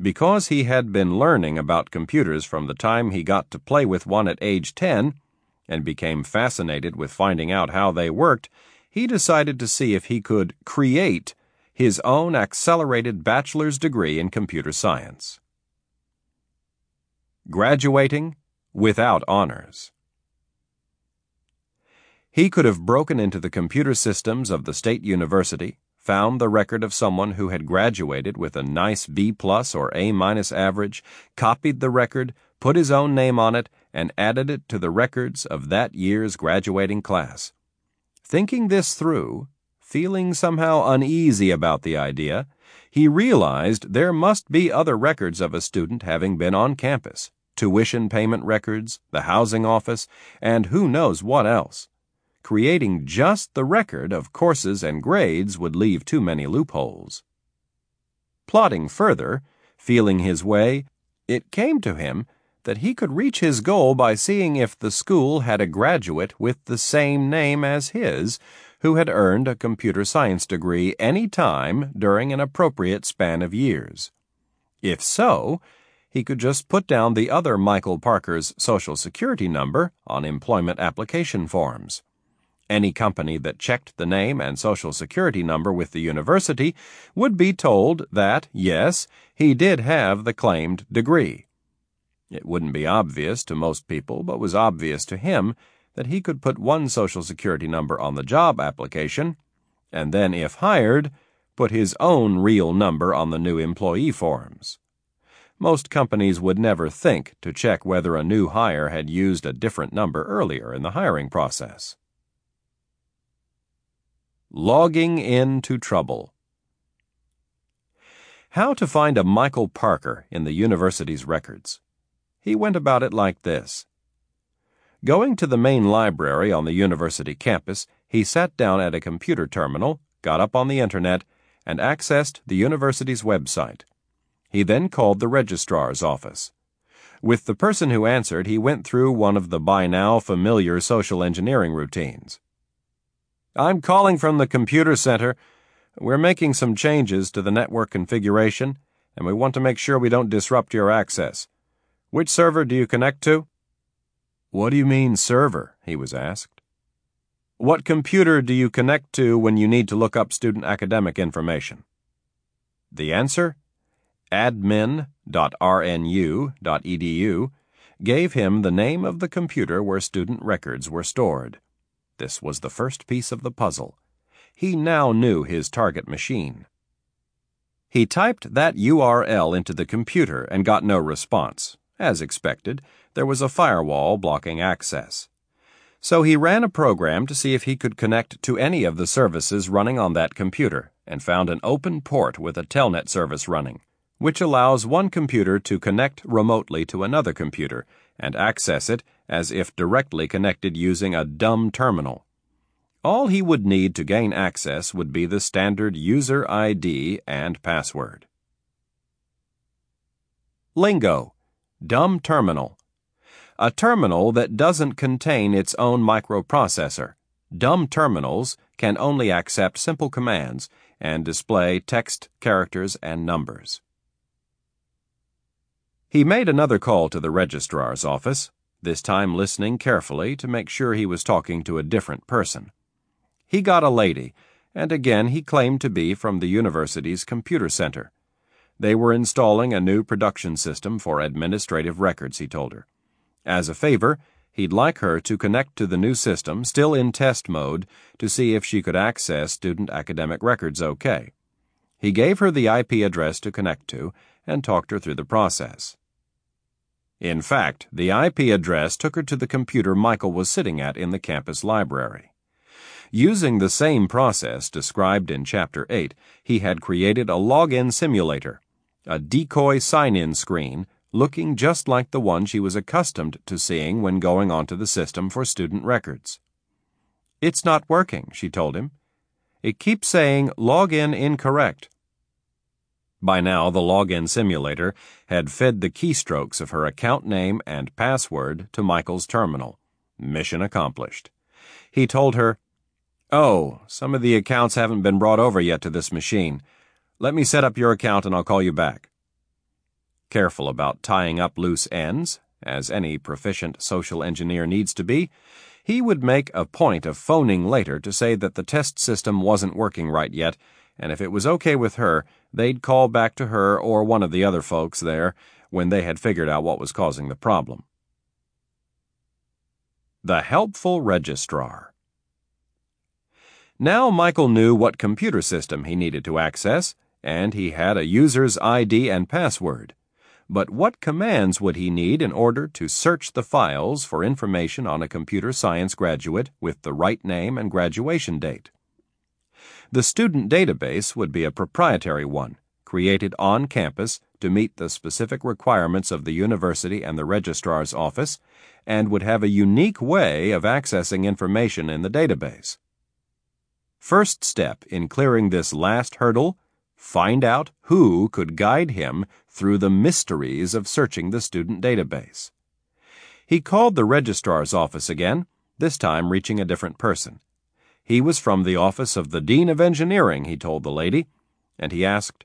Speaker 1: Because he had been learning about computers from the time he got to play with one at age 10 and became fascinated with finding out how they worked, he decided to see if he could create his own accelerated bachelor's degree in computer science. Graduating without honors. He could have broken into the computer systems of the state university, found the record of someone who had graduated with a nice B plus or A minus average, copied the record, put his own name on it, and added it to the records of that year's graduating class. Thinking this through, feeling somehow uneasy about the idea, he realized there must be other records of a student having been on campus tuition payment records, the housing office, and who knows what else. Creating just the record of courses and grades would leave too many loopholes. Plotting further, feeling his way, it came to him that he could reach his goal by seeing if the school had a graduate with the same name as his who had earned a computer science degree any time during an appropriate span of years. If so, he could just put down the other Michael Parker's Social Security number on employment application forms. Any company that checked the name and social security number with the university would be told that, yes, he did have the claimed degree. It wouldn't be obvious to most people, but was obvious to him that he could put one social security number on the job application, and then, if hired, put his own real number on the new employee forms. Most companies would never think to check whether a new hire had used a different number earlier in the hiring process. Logging into Trouble. How to find a Michael Parker in the university's records. He went about it like this. Going to the main library on the university campus, he sat down at a computer terminal, got up on the internet, and accessed the university's website. He then called the registrar's office. With the person who answered, he went through one of the by now familiar social engineering routines. I'm calling from the computer center. We're making some changes to the network configuration, and we want to make sure we don't disrupt your access. Which server do you connect to? What do you mean, server? he was asked. What computer do you connect to when you need to look up student academic information? The answer? admin.rnu.edu gave him the name of the computer where student records were stored. This was the first piece of the puzzle. He now knew his target machine. He typed that URL into the computer and got no response. As expected, there was a firewall blocking access. So he ran a program to see if he could connect to any of the services running on that computer and found an open port with a telnet service running, which allows one computer to connect remotely to another computer and access it as if directly connected using a dumb terminal. All he would need to gain access would be the standard user ID and password. Lingo Dumb Terminal A terminal that doesn't contain its own microprocessor. Dumb terminals can only accept simple commands and display text, characters, and numbers. He made another call to the registrar's office, this time listening carefully to make sure he was talking to a different person. He got a lady, and again he claimed to be from the university's computer center. They were installing a new production system for administrative records, he told her. As a favor, he'd like her to connect to the new system, still in test mode, to see if she could access student academic records okay. He gave her the IP address to connect to and talked her through the process. In fact, the IP address took her to the computer Michael was sitting at in the campus library. Using the same process described in Chapter 8, he had created a login simulator a decoy sign in screen looking just like the one she was accustomed to seeing when going onto the system for student records. It's not working, she told him. It keeps saying login incorrect. By now, the login simulator had fed the keystrokes of her account name and password to Michael's terminal. Mission accomplished. He told her, Oh, some of the accounts haven't been brought over yet to this machine. Let me set up your account and I'll call you back. Careful about tying up loose ends, as any proficient social engineer needs to be, he would make a point of phoning later to say that the test system wasn't working right yet, and if it was okay with her, they'd call back to her or one of the other folks there when they had figured out what was causing the problem. The Helpful Registrar Now Michael knew what computer system he needed to access, and he had a user's ID and password. But what commands would he need in order to search the files for information on a computer science graduate with the right name and graduation date? The student database would be a proprietary one, created on campus to meet the specific requirements of the university and the registrar's office, and would have a unique way of accessing information in the database. First step in clearing this last hurdle find out who could guide him through the mysteries of searching the student database. He called the registrar's office again, this time reaching a different person. He was from the office of the Dean of Engineering, he told the lady, and he asked,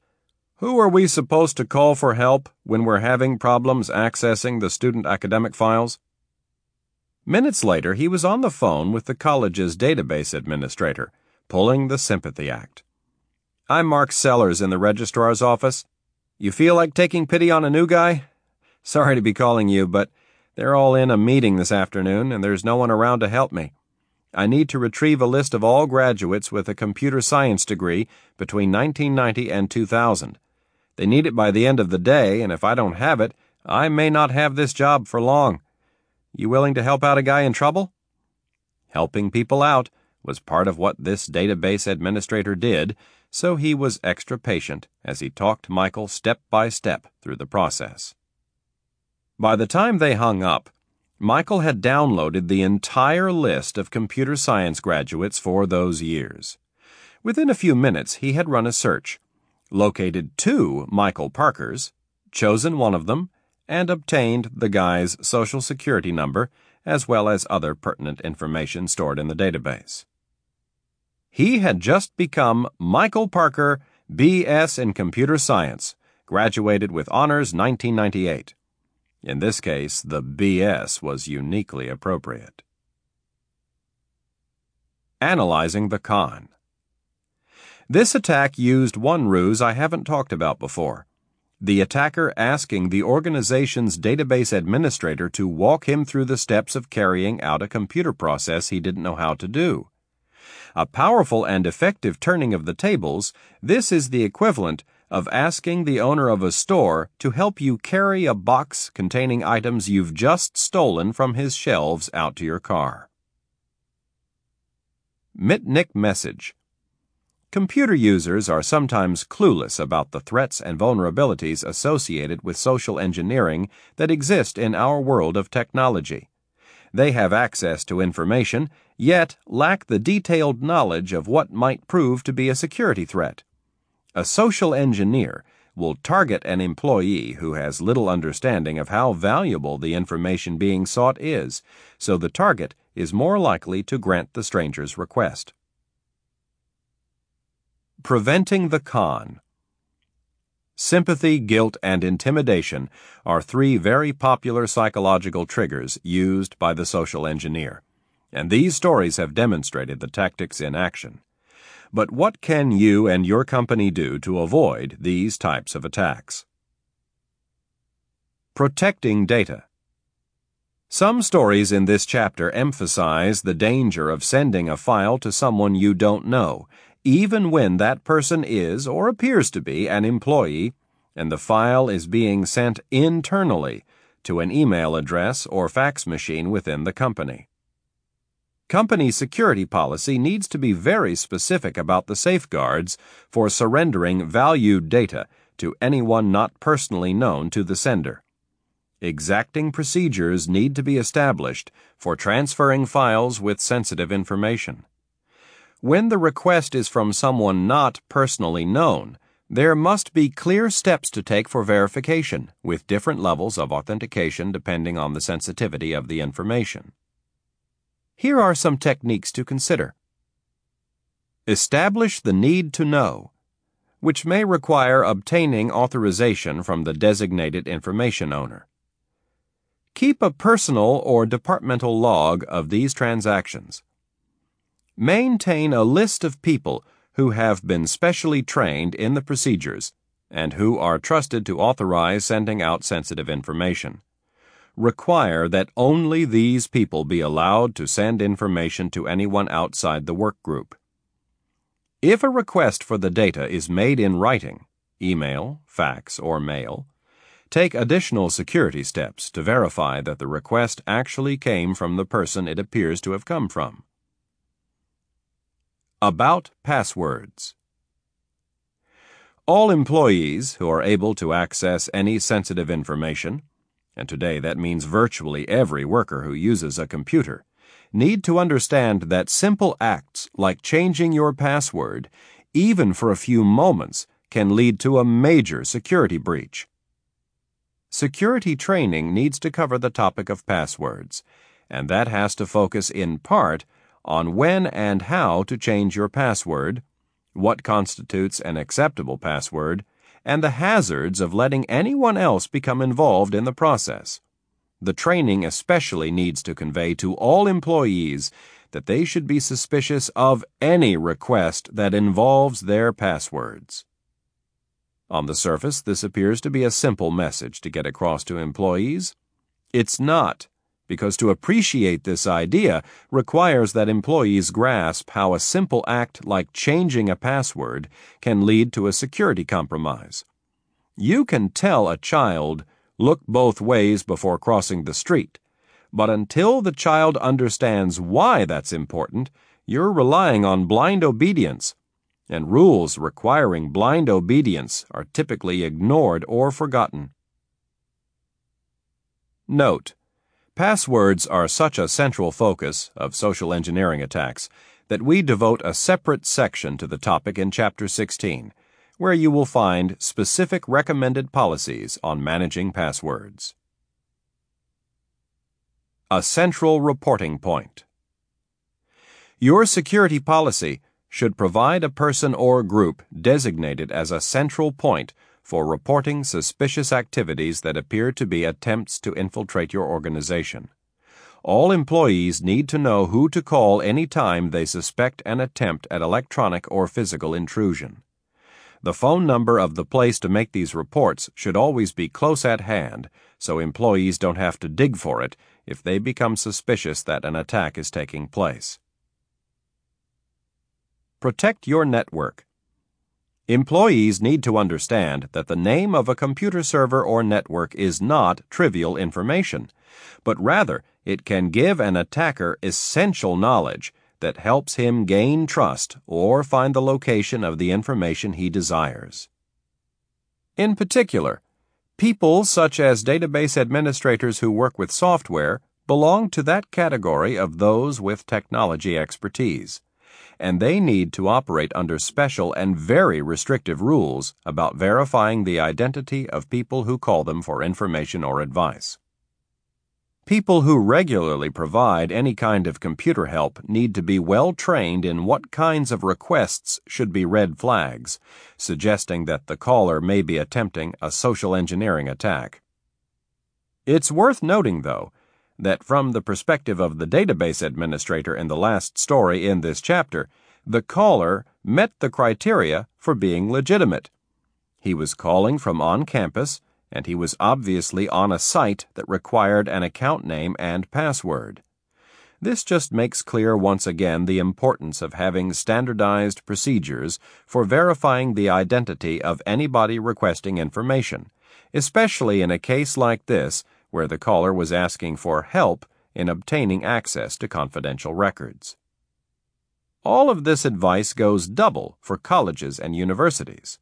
Speaker 1: Who are we supposed to call for help when we're having problems accessing the student academic files? Minutes later, he was on the phone with the college's database administrator, pulling the Sympathy Act. I'm Mark Sellers in the registrar's office. You feel like taking pity on a new guy? Sorry to be calling you, but they're all in a meeting this afternoon and there's no one around to help me. I need to retrieve a list of all graduates with a computer science degree between 1990 and 2000. They need it by the end of the day, and if I don't have it, I may not have this job for long. You willing to help out a guy in trouble? Helping people out was part of what this database administrator did so he was extra patient as he talked Michael step by step through the process. By the time they hung up, Michael had downloaded the entire list of computer science graduates for those years. Within a few minutes, he had run a search, located two Michael Parkers, chosen one of them, and obtained the guy's social security number as well as other pertinent information stored in the database. He had just become Michael Parker, B.S. in Computer Science, graduated with honors 1998. In this case, the B.S. was uniquely appropriate. Analyzing the con. This attack used one ruse I haven't talked about before. The attacker asking the organization's database administrator to walk him through the steps of carrying out a computer process he didn't know how to do. A powerful and effective turning of the tables, this is the equivalent of asking the owner of a store to help you carry a box containing items you've just stolen from his shelves out to your car. Mitnick Message Computer users are sometimes clueless about the threats and vulnerabilities associated with social engineering that exist in our world of technology. They have access to information, yet lack the detailed knowledge of what might prove to be a security threat. A social engineer will target an employee who has little understanding of how valuable the information being sought is, so the target is more likely to grant the stranger's request. Preventing the con. Sympathy, guilt, and intimidation are three very popular psychological triggers used by the social engineer, and these stories have demonstrated the tactics in action. But what can you and your company do to avoid these types of attacks? Protecting data. Some stories in this chapter emphasize the danger of sending a file to someone you don't know, even when that person is or appears to be an employee and the file is being sent internally to an email address or fax machine within the company. Company security policy needs to be very specific about the safeguards for surrendering valued data to anyone not personally known to the sender. Exacting procedures need to be established for transferring files with sensitive information. When the request is from someone not personally known, there must be clear steps to take for verification, with different levels of authentication depending on the sensitivity of the information. Here are some techniques to consider. Establish the need to know, which may require obtaining authorization from the designated information owner. Keep a personal or departmental log of these transactions. Maintain a list of people who have been specially trained in the procedures and who are trusted to authorize sending out sensitive information require that only these people be allowed to send information to anyone outside the work group. If a request for the data is made in writing, email, fax, or mail, take additional security steps to verify that the request actually came from the person it appears to have come from. About passwords. All employees who are able to access any sensitive information and today that means virtually every worker who uses a computer, need to understand that simple acts like changing your password, even for a few moments, can lead to a major security breach. Security training needs to cover the topic of passwords, and that has to focus in part on when and how to change your password, what constitutes an acceptable password, and the hazards of letting anyone else become involved in the process. The training especially needs to convey to all employees that they should be suspicious of any request that involves their passwords. On the surface, this appears to be a simple message to get across to employees. It's not, because to appreciate this idea requires that employees grasp how a simple act like changing a password can lead to a security compromise. You can tell a child, look both ways before crossing the street, but until the child understands why that's important, you're relying on blind obedience, and rules requiring blind obedience are typically ignored or forgotten. Note Passwords are such a central focus of social engineering attacks that we devote a separate section to the topic in Chapter 16, where you will find specific recommended policies on managing passwords. A central reporting point. Your security policy should provide a person or group designated as a central point for reporting suspicious activities that appear to be attempts to infiltrate your organization. All employees need to know who to call any time they suspect an attempt at electronic or physical intrusion. The phone number of the place to make these reports should always be close at hand so employees don't have to dig for it if they become suspicious that an attack is taking place. Protect your network. Employees need to understand that the name of a computer server or network is not trivial information, but rather it can give an attacker essential knowledge that helps him gain trust or find the location of the information he desires. In particular, people such as database administrators who work with software belong to that category of those with technology expertise, and they need to operate under special and very restrictive rules about verifying the identity of people who call them for information or advice. People who regularly provide any kind of computer help need to be well trained in what kinds of requests should be red flags, suggesting that the caller may be attempting a social engineering attack. It's worth noting, though, that from the perspective of the database administrator in the last story in this chapter, the caller met the criteria for being legitimate. He was calling from on campus and he was obviously on a site that required an account name and password. This just makes clear once again the importance of having standardized procedures for verifying the identity of anybody requesting information, especially in a case like this where the caller was asking for help in obtaining access to confidential records. All of this advice goes double for colleges and universities.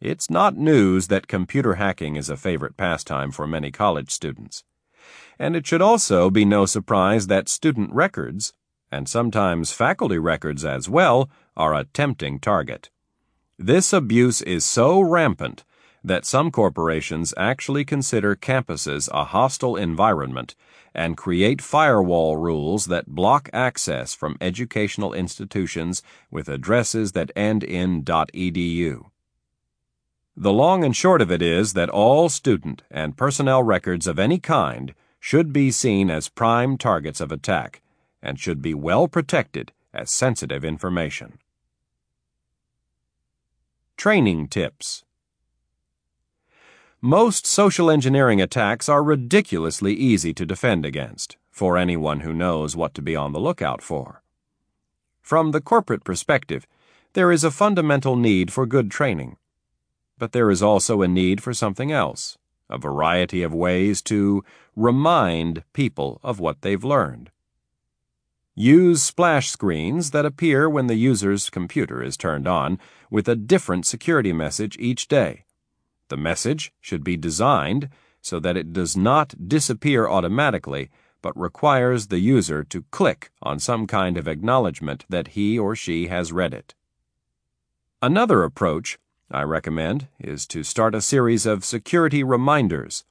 Speaker 1: It's not news that computer hacking is a favorite pastime for many college students. And it should also be no surprise that student records, and sometimes faculty records as well, are a tempting target. This abuse is so rampant that some corporations actually consider campuses a hostile environment and create firewall rules that block access from educational institutions with addresses that end in .edu. The long and short of it is that all student and personnel records of any kind should be seen as prime targets of attack and should be well protected as sensitive information. Training Tips Most social engineering attacks are ridiculously easy to defend against for anyone who knows what to be on the lookout for. From the corporate perspective, there is a fundamental need for good training but there is also a need for something else, a variety of ways to remind people of what they've learned. Use splash screens that appear when the user's computer is turned on with a different security message each day. The message should be designed so that it does not disappear automatically but requires the user to click on some kind of acknowledgement that he or she has read it. Another approach I recommend is to start a series of security reminders.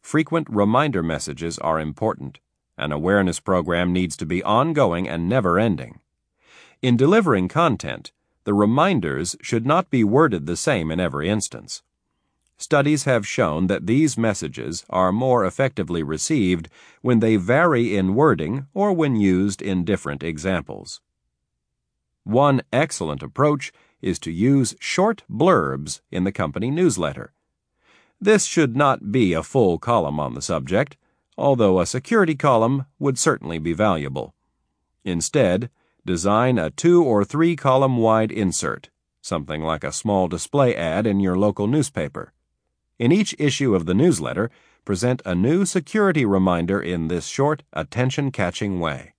Speaker 1: Frequent reminder messages are important. An awareness program needs to be ongoing and never ending. In delivering content, the reminders should not be worded the same in every instance. Studies have shown that these messages are more effectively received when they vary in wording or when used in different examples. One excellent approach is to use short blurbs in the company newsletter. This should not be a full column on the subject, although a security column would certainly be valuable. Instead, design a two or three column wide insert, something like a small display ad in your local newspaper. In each issue of the newsletter, present a new security reminder in this short, attention catching way.